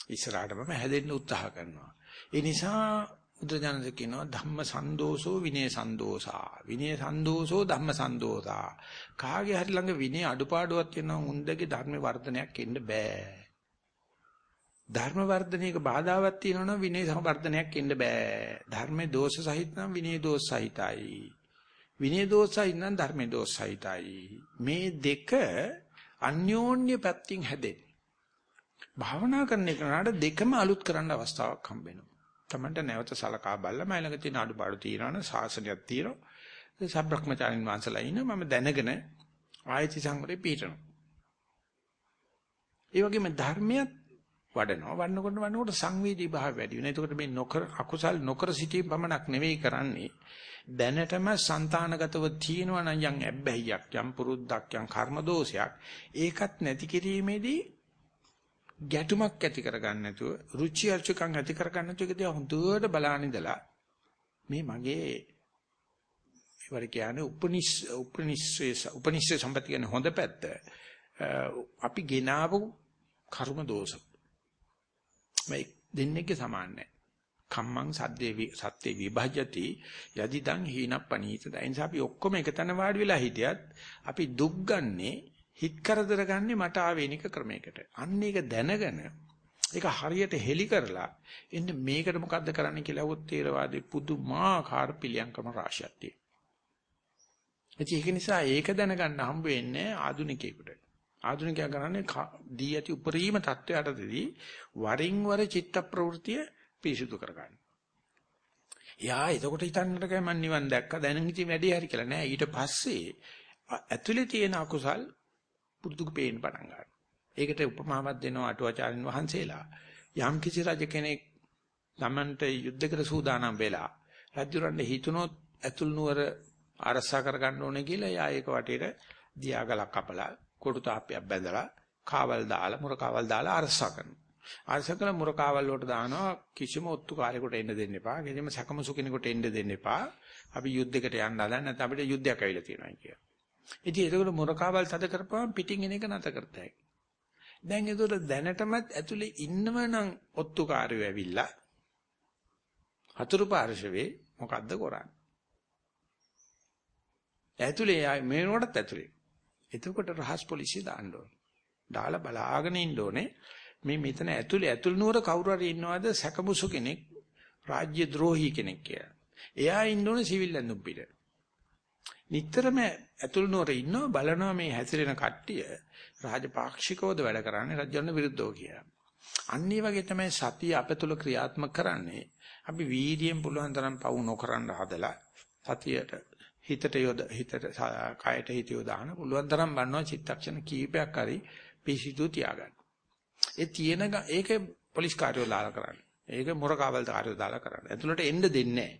ඉස්සරහටම හැදෙන්න උත්සාහ කරනවා. ඒ නිසා බුදුජානක කියනවා ධම්ම සන්දෝෂෝ විනය සන්දෝසා විනය සන්දෝෂෝ ධම්ම සන්දෝසා කාගේ හරි ළඟ විනය අඩුපාඩුවක් තියෙනවා උන්දගේ ධර්ම වර්ධනයක් එන්න බෑ. ධර්ම වර්ධනයක බාධාවක් තියෙනවා නම් විනය සම්වර්ධනයක් එන්න බෑ. ධර්මයේ දෝෂ සහිත නම් විනය දෝෂ සහිතයි. විනය දෝෂ සහිත නම් ධර්මයේ දෝෂ සහිතයි. මේ දෙක අන්‍යෝන්‍ය පැත්තකින් හැදෙන්නේ. භාවනා කරන එකට දෙකම අලුත් කරන්න අවස්ථාවක් හම්බ වෙනවා. තමන්ට නැවත සලකා බලලා මම ළඟ තියෙන අඩුපාඩු තියනවනේ සාසනයක් තියෙනවා. සබ්‍රක්‍මචාරින් වංශලා ඉන්න මම දැනගෙන ආයති සංවරේ පීඨනවා ඒ වගේම ධර්මයක් වඩනවා. වඩනකොට වඩනකොට සංවේදී භාව වැඩි වෙනවා. එතකොට මේ නොකර අකුසල් නොකර සිටීම පමණක් නෙවෙයි කරන්නේ. දැනටම సంతానගතව තියෙනවා නම් යම් ඇබ්බැහියක් යම් පුරුද්දක් යම් කර්ම දෝෂයක් ඒකත් නැති කිරීමේදී ගැටුමක් ඇති කරගන්න නැතුව, රුචි අරුචිකම් ඇති කරගන්න නැතුව ඒක දිහා හොඳට බලාන ඉඳලා මේ මගේ ඒවට කියන්නේ උපනිස් උපනිස්සේ උපනිස්සේ සම්පත්‍ය කියන හොඳ පැත්ත අපි ගෙනාවු කර්ම දෝෂ. මේ දෙන්නේක සමාන නැහැ කම්මං සද්දේ සත්‍යේ විභජ්‍යති යදිදං හීනප්පනීත දැන් අපි ඔක්කොම එකතන වාඩි වෙලා හිටියත් අපි දුක් ගන්නේ හිත කරදර ගන්නේ මට ආවේනික ක්‍රමයකට. අන්න ඒක දැනගෙන ඒක හරියට හෙලි කරලා එන්න මේකට මොකද්ද කරන්න කියලා වුත් තේරවාදී පුදුමාකාර පිළියම්කම රාශියක් තියෙනවා. ඒක නිසා ඒක දැනගන්න හම්බ වෙන්නේ ආදුනිකයෙකුට ආධුනිකයා කරන්නේ දී ඇති උපරිම தත්වයටදී වරින් වර චිත්ත ප්‍රවෘතිය පිරිසුදු කරගන්න. යා එතකොට හිතන්නට කෑ මන් නිවන් දැක්කා දැන් ඉතින් වැඩි හරි කියලා නෑ. ඊට පස්සේ ඇතුලේ තියෙන අකුසල් පුරුදුක පේන්න පටන් ගන්නවා. ඒකට උපමාවක් දෙනවා අටුවාචාරින් වහන්සේලා. යම් කිසි රජ කෙනෙක් Tamanට යුද්ධයකට සූදානම් වෙලා රජුරන්ට හිතුනොත් ඇතුල් නුවර අරසා කරගන්න ඕනේ කියලා යා ඒක වටේට දියාගලක් කපලා කොටු තාප්පයක් බැඳලා කාවල් දාලා මුර කාවල් දාලා අරසා කරනවා. අරසකල මුර කාවල් වලට දානවා කිසිම ඔත්තුකාරයෙකුට එන්න දෙන්න එපා. කිසිම සකමසු කෙනෙකුට එන්න දෙන්න එපා. අපි යුද්ධයකට යන්න හදන නැත්නම් අපිට යුද්ධයක් ඇවිල්ලා තියෙනවා කියලා. ඉතින් ඒකවල මුර කාවල් තද කරපුවම පිටින් එන එක නැත කරතයි. දැන් ඒකට දැනටමත් ඇතුලේ ඉන්නව නම් ඔත්තුකාරයෝ ඇවිල්ලා හතුරු පාර්ශවේ මොකද්ද කරන්නේ? ඇතුලේ මේනකොටත් ඇතුලේ එතකොට රහස් පොලිසිය දාන්න ඕනේ. දාලා බලාගෙන ඉන්න ඕනේ. මේ මෙතන ඇතුලේ ඇතුල් නුවර කවුරු හරි ඉන්නවද සැකමුසු කෙනෙක් රාජ්‍ය ද්‍රෝහී කෙනෙක් කියලා. එයා ඉන්න ඕනේ සිවිල් ඇඳුම් පිට. නිතරම ඇතුල් නුවර ඉන්නව බලනවා මේ හැසිරෙන කට්ටිය රාජපාක්ෂිකවද වැඩ කරන්නේ රජවන්න විරුද්ධව කියලා. අන්න ඒ වගේ තමයි සතිය අපතුල ක්‍රියාත්මක කරන්නේ. අපි වීර්යයෙන් පුළුවන් තරම් පවු නොකරන හදලා සතියට හිතට යොද හිතට කයට හිත යොදාන පුළුවන් තරම් බන්නවා චිත්තක්ෂණ කීපයක් හරි පිසිදු තියාගන්න. ඒ තියෙන ඒක පොලිස් කාර්යෝ දාලා කරන්නේ. ඒක මොරකාවල් කාර්යෝ දාලා කරන්නේ. ඇතුළට එන්න දෙන්නේ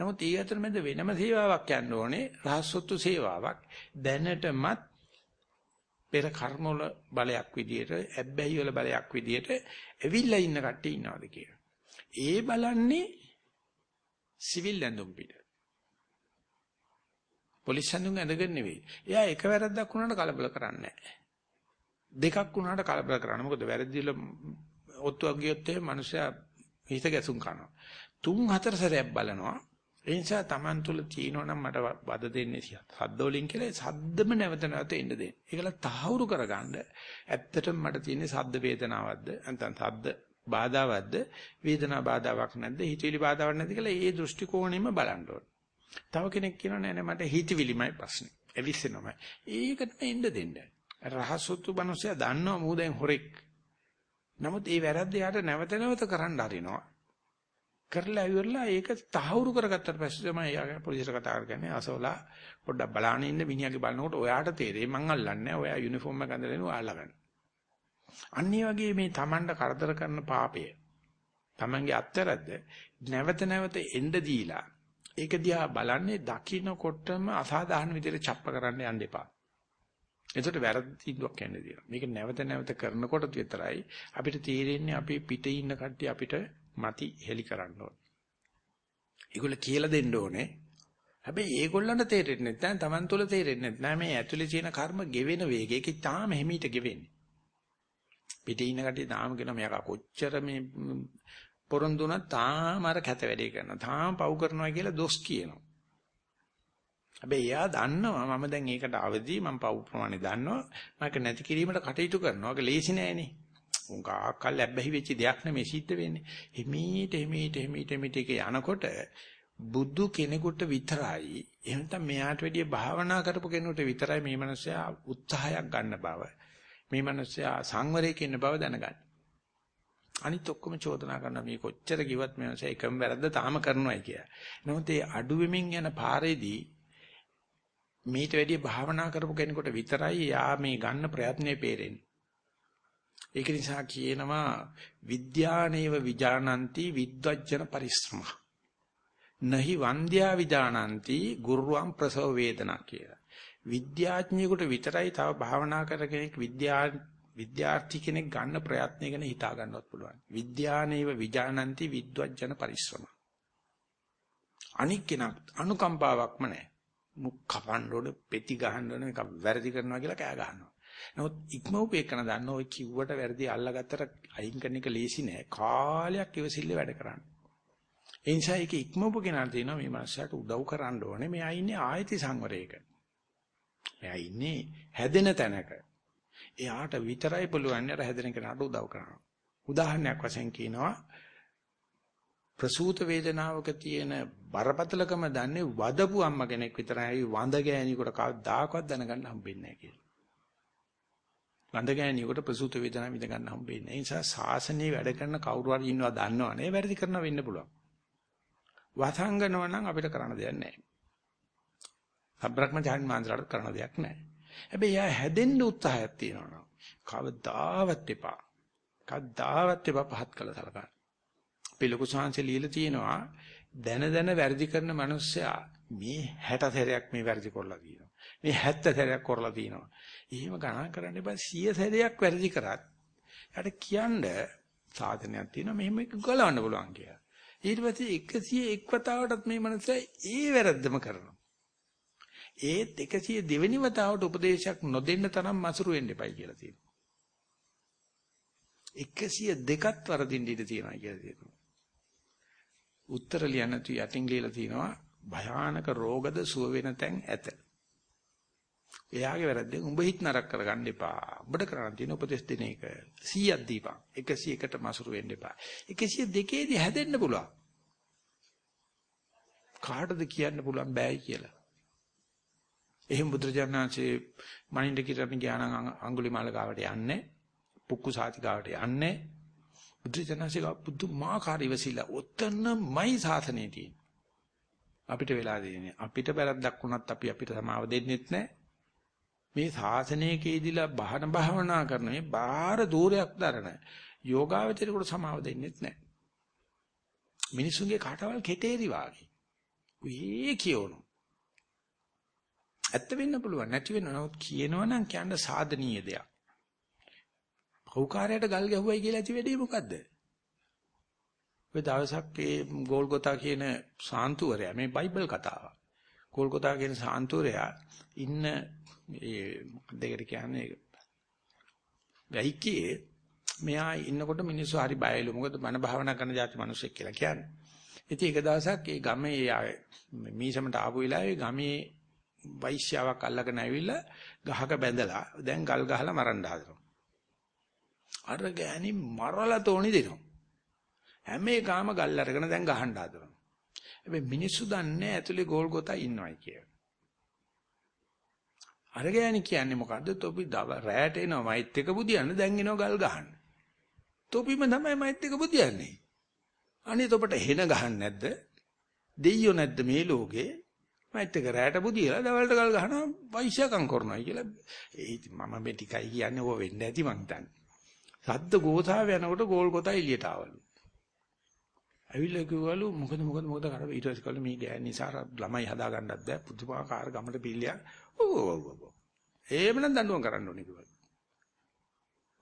නමුත් ඊ අතරමැද වෙනම සේවාවක් යන්න ඕනේ රහස්සොත්තු සේවාවක්. දැනටමත් පෙර කර්ම වල බලයක් විදියට, ඇබ්බැහි වල බලයක් විදියට ඇවිල්ලා ඉන්න කට්ටිය ඉන්නවද කියලා. ඒ බලන්නේ සිවිල් ඇඳුම් පිට. පොලිස් ඇඳුම් ඇඳගෙන නෙවෙයි. එයා එක වැරද්දක් වුණාට කලබල කරන්නේ නැහැ. දෙකක් වුණාට කලබල කරන්න. මොකද වැරදිල ඔත්තුවක් ගියොත් එහෙම මිනිස්සයා හිත ගැසුම් කරනවා. තුන් හතර සැරයක් බලනවා. ඒ නිසා Taman තුල තියෙනවනම් මට වද දෙන්නේ සද්ද වලින් කියලා සද්දම නැවත නැවත එන්න දෙන්න. ඒකල තහවුරු කරගන්න. ඇත්තටම මට තියෙන්නේ සද්ද වේදනාවක්ද නැත්නම් සද්ද බාධාවක්ද වේදනා බාධාවක් නැද්ද හිතවිලි බාධාවක් නැද්ද කියලා ඒ දෘෂ්ටි කෝණයෙම බලන්න ඕනේ. තව කෙනෙක් කියනවා නෑ නෑ මට හිතවිලිමයි ප්‍රශ්නේ. එවිස්සෙනමයි. ඒකට එන්න දෙන්න. රහසොත්තු මිනිස්සයා දන්නවා මූ දැන් හොරෙක්. නමුත් ඒ වැරද්ද යාට නැවත නැවත කරන්න හරිනවා. කරලා ඉවරලා ඒක තහවුරු කරගත්තට පස්සේ තමයි යාගේ පොලිසියට කතා කරන්නේ අසෝලා පොඩ්ඩක් බලාගෙන ඉන්න මිනිහාගේ බලනකොට ඔයාට තේරෙයි මං අල්ලන්නේ ඔයා යුනිෆෝම් එක ඇඳලා ඉන්නවා අල්ලගන්න. අනිත් වගේ මේ Tamanට කරදර කරන පාපය Tamanගේ අත්තරද්ද නැවත නැවත එන්න දීලා ඒක දිහා බලන්නේ දකින්නකොටම අසාධාරණ විදිහට ڇප්ප කරන්න යන්න එපා. එතකොට වැරදි තීන්දුවක් යන්නේ දිනවා. මේක නැවත නැවත කරනකොට විතරයි අපිට තේරෙන්නේ අපි පිටේ ඉන්න කට්ටිය අපිට mati හෙලි කරන්න ඕනේ. ඒගොල්ල කියලා දෙන්න ඕනේ. හැබැයි ඒගොල්ලන්ට තේරෙන්නේ නැත්නම් Taman තුල තේරෙන්නේ නැත්නම් මේ ඇතුලේ තියෙන කර්ම ගෙවෙන වේගය ඒක තාම හිමීට ගෙවෙන්නේ. පිටේ ඉන්න කට්ටිය තාම කියන මෙයා කොච්චර මේ පොරොන්දුනත් තාම අර කැත වැඩේ කරනවා. තාම පව් කරනවා කියලා දොස් කියනවා. හැබැයි එයා දන්නවා මම දැන් ඒකට අවදි මම පව් ප්‍රමාණය දන්නවා. මම නැති කිරීමට කටයුතු කරනවා. ඒක ලේසි නෑනේ. උංගාකල් ලැබෙහි වෙච්ච දෙයක් නෙමෙයි සිද්ධ වෙන්නේ. හිමීට හිමීට හිමීට හිමීට යනකොට බුදු කෙනෙකුට විතරයි එහෙම නැත්නම් මෙයාට වැඩිය භාවනා කරපු කෙනෙකුට විතරයි මේ මනුස්සයා උත්සාහයක් ගන්න බව. මේ මනුස්සයා සංවරයක ඉන්න බව දැනගන්න. අනිත් ඔක්කොම චෝදනා කරන මේ කොච්චර කිව්වත් මේ මනුස්සයා එකම වැරද්ද තාම කරනවායි කියලා. නමුත් ඒ අඩු වෙමින් යන පාරේදී මේට වැඩිය භාවනා කරපු කෙනෙකුට විතරයි යා මේ ගන්න ප්‍රයත්නේ පේරෙන්නේ. ඒක නිසා කියනවා විද්‍යානේව විජානಂತಿ විද්වජ්ජන පරිශ්‍රම. නහි වන්ද්‍යා විජානಂತಿ ගුරුවම් ප්‍රසව වේදනා කියලා. විද්‍යාඥයෙකුට විතරයි තව භාවනා කර කෙනෙක් විද්‍යා විද්‍යාර්ථී කෙනෙක් ගන්න ප්‍රයත්නය ගැන හිතා ගන්නවත් පුළුවන්. විද්‍යානේව විජානಂತಿ විද්වජ්ජන පරිශ්‍රම. අනික් කෙනා අනුකම්පාවක්ම නැහැ. මුක් කපන්න ඕන, පෙති ගහන්න ඕන, එක වැරදි කරනවා කියලා කෑ ගහනවා. නමුත් ඉක්මවපු එකන දන්න ඔය කිව්වට වැරදි අල්ලගත්තට අයින් කරන එක ලේසි නෑ. කාලයක් ඉවසිල්ල වැඩ කරන්න. ඒ නිසා ඒක ඉක්මවපු කෙනාට තියෙනවා මේ මනුස්සයාට උදව් කරන්න ඕනේ. මෙයා ඉන්නේ ආයති සංවරයක. මෙයා ඉන්නේ හැදෙන තැනක. එයාට විතරයි පුළුවන් අර හැදෙන කෙනාට උදව් කරන්න. උදාහරණයක් වශයෙන් කියනවා ප්‍රසූත වේදනාවක තියෙන බරපතලකම දන්නේ වදපු අම්මා කෙනෙක් විතරයි වඳ ගෑණියෙකුට කවදාකවත් දැනගන්න හම්බෙන්නේ නැහැ කියලා. වඳ ගෑණියෙකුට ප්‍රසූත වේදනාව විඳ ගන්න හම්බෙන්නේ නැහැ. ඒ නිසා සාසනීය වැඩ කරන කවුරු හරි ඉන්නවා දන්නවනේ වැරදි කරනවා වෙන්න පුළුවන්. වසංගනව නම් අපිට කරන්න දෙයක් නැහැ. සබ්‍රක්‍මචාන් මාන්දරට කරන්න දෙයක් නැහැ. හැබැයි යා හැදෙන්න උත්සාහයක් තියෙනවා. කවදාවත් එපා. කවදාවත් එපා පහත් කළ සලකන්න. අපේ ලොකු සංහසේ ලියලා තියෙනවා දැන දැන වැරදි කරන මිනිස්සයා මේ 60 සැරයක් මේ වැරදි කරලා තියෙනවා. මේ 70 සැරයක් කරලා තියෙනවා. එහෙම ගණන් කරන්න එපා 100 සැරයක් වැරදි කරත් යාට කියන්න සාධනයක් තියෙනවා මෙහෙම ගලවන්න පුළුවන් කියලා. ඊට පස්සේ 101 වතාවටත් මේ මිනිස්සයා ඒ වැරද්දම කරනවා. ඒත් 102 වෙනි වතාවට උපදේශයක් නොදෙන්න තරම් මසුරු වෙන්න එපයි කියලා තියෙනවා. 102ත් වරදින්න ඉඩ තියෙනවා කියලා තියෙනවා. උත්තර ලියන්න තු යටින් ලියලා තියෙනවා භයානක රෝගද සුව වෙන තැන් ඇත. එයාගේ වැරද්දෙන් උඹ හිත නරක කරගන්න එපා. උඹට කරන්න තියෙන උපදෙස් දෙන එක 100ක් දීපන්. 101ට මසුරු වෙන්න එපා. 102 දී හැදෙන්න පුළුවන්. කාටද කියන්න පුළුවන් බෑයි කියලා. එහෙම බුදුරජාණන්සේ මනින්ද කිරණ ඥාන අඟුලිමාල ගාවට යන්නේ. පුක්කු සාති ගාවට යන්නේ. බුදුරජාණන්සේ පුදුමාකාර ඉවසිලා ඔතනමයි සාසනේ තියෙන්නේ. අපිට වෙලා දෙන්නේ අපිට වැරද්දක් වුණත් අපි අපිට සමාව දෙන්නෙත් නැහැ. මේ ශාසනයකේදීලා බහන භාවනා කරන මේ බාහිර දූරයක් දරන යෝගාවචරයට සමාව දෙන්නෙත් නැහැ. මිනිසුන්ගේ කටවල් කෙටේරි වාගේ. උයේ කියවනු. ඇත්ත වෙන්න පුළුවන් නැති වෙන්න නමුත් කියනවනම් කියන්න සාධනීය දෙයක්. කෞකාරයට ගල් ගැහුවයි කියලා ඇති වෙන්නේ මොකද්ද? ඔය දවසක් ඒ ගෝල්ගොතා කියන සාන්තුවරයා මේ බයිබල් කතාව. ගෝල්ගොතා කියන සාන්තුවරයා ඉන්න ඒ දෙකට කියන්නේ වැයිකේ මෙයා ඉන්නකොට මිනිස්සු හරි බයලු. මොකද මන භාවනා කරන જાති මිනිස්සෙක් කියලා කියන්නේ. ඉතින් එක දවසක් ඒ ගමේ මීසමට ආපු වෙලාවේ ගමේ වෛශ්‍යාවක් අල්ලගෙන ඇවිල්ලා ගහක බැඳලා දැන් ගල් ගහලා මරන්න හදනවා. අර ගෑණි මරලා තෝණි දෙනවා. හැම එකම ගල් අරගෙන දැන් ගහන්න හදනවා. හැබැයි මිනිස්සු දන්නේ ඇතුලේ ගෝල් ගොතා ඉන්නවයි කියලා. අර ගෑණි කියන්නේ මොකද්ද? තොපි රැයට එනවා මයිත් එක බුදියන්න දැන් එනවා ගල් ගහන්න. තොපිම තමයි මයිත් එක බුදියන්නේ. අනිත් ඔබට හෙන ගහන්න නැද්ද? දෙයියෝ නැද්ද මේ ලෝකේ? මයිත් එක රැයට බුදියලා දවල්ට ගල් ගහනවා වෛශ්‍යකම් කරනවා කියලා. ඒ මම මේ ටිකයි කියන්නේ ඕව වෙන්න ඇති මං හිතන්නේ. සද්ද ගෝසාව යනකොට ගෝල් ගොතා එළියට ආවලු. ඇවිල්ලා කිව්වලු මොකද මොකද මොකද? කර ඊට පස්සේ කළු මේ ගෑන් නිසා ළමයි හදා ගන්නත් බෑ. පුදුමාකාර ගමට පිළියක් ඔව් ඔව් ඔව් එහෙමනම් දඬුවම් කරන්න ඕනේ කිව්වා.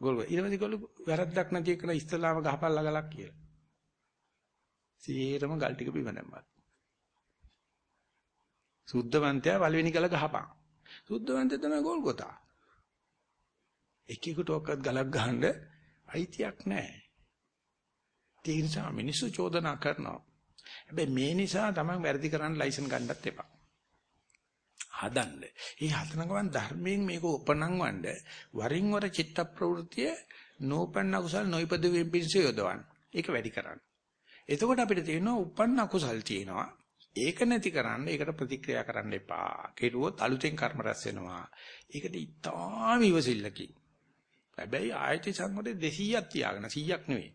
ගොල්ව ඊට පස්සේ කළු වැරද්දක් නැති එකන ඉස්ලාම ගහපල්ලා ගලක් කියලා. සීරම ගල් ටික බිම දැම්මා සුද්ධවන්තයා පළවෙනි කල ගහපන්. සුද්ධවන්තයා තමයි ගෝල් ගොතා. එකෙකුට ඔක්කත් ගලක් ගහන්න අයිතියක් නැහැ. ඒ නිසා මිනිස්සු චෝදනා කරනවා. හැබැයි මේ නිසා තමයි වැරදි කරන්න ලයිසන් ගන්නත් එපා. හදන්න. මේ හදන ගමන් ධර්මයෙන් මේක උපනංවන්න වරින් වර චිත්ත ප්‍රවෘතිය නෝපන්න කුසල් නොයිපද වෙම්පින්ස යොදවන්න. ඒක වැඩි කරන්න. එතකොට අපිට තියෙනවා උපන්න කුසල් තියෙනවා. ඒක නැති කරන්න ඒකට ප්‍රතික්‍රියා කරන්න එපා. කෙරුවොත් අලුතෙන් කර්ම රැස් වෙනවා. ඒකට ඉතාම ඉවසිල්ලකින්. හැබැයි ආයති සංගතේ 200ක් තියාගෙන 100ක් නෙවෙයි.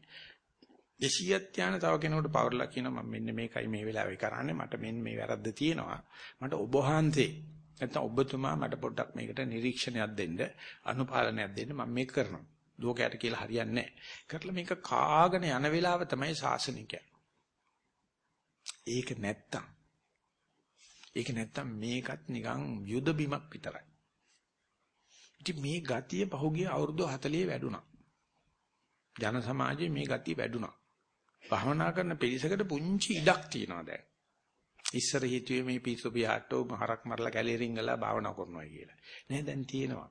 200ක් ඥාන තව කෙනෙකුට පවර්ලා කියනවා මම මෙන්න මේකයි මේ වෙලාවේ කරන්නේ මට මෙන්න මේ වැරද්ද තියෙනවා මට ඔබ වහන්සේ නැත්නම් ඔබතුමා මට පොඩ්ඩක් මේකට නිරීක්ෂණයක් දෙන්න අනුපාලනයක් දෙන්න මම මේක කරනවා ලෝකයට කියලා හරියන්නේ නැහැ. කරලා මේක කාගෙන යන වෙලාව තමයි ශාසනික. ඒක නැත්තම් ඒක නැත්තම් මේකත් නිකන් යුද බිමක් විතරයි. ඉතින් මේ ගතිය පහුගිය අවුරුදු 40 වැඩුණා. ජන සමාජයේ මේ ගතිය වැඩුණා. භවනා කරන පිරිසකට පුංචි ඉඩක් තියෙනවා දැන්. ඉස්සර හිතුවේ මේ පිස්සු පියාට්ටෝ හරක් මරලා කැලේ රිංගලා භාවනා කරනවා කියලා. නෑ දැන් තියෙනවා.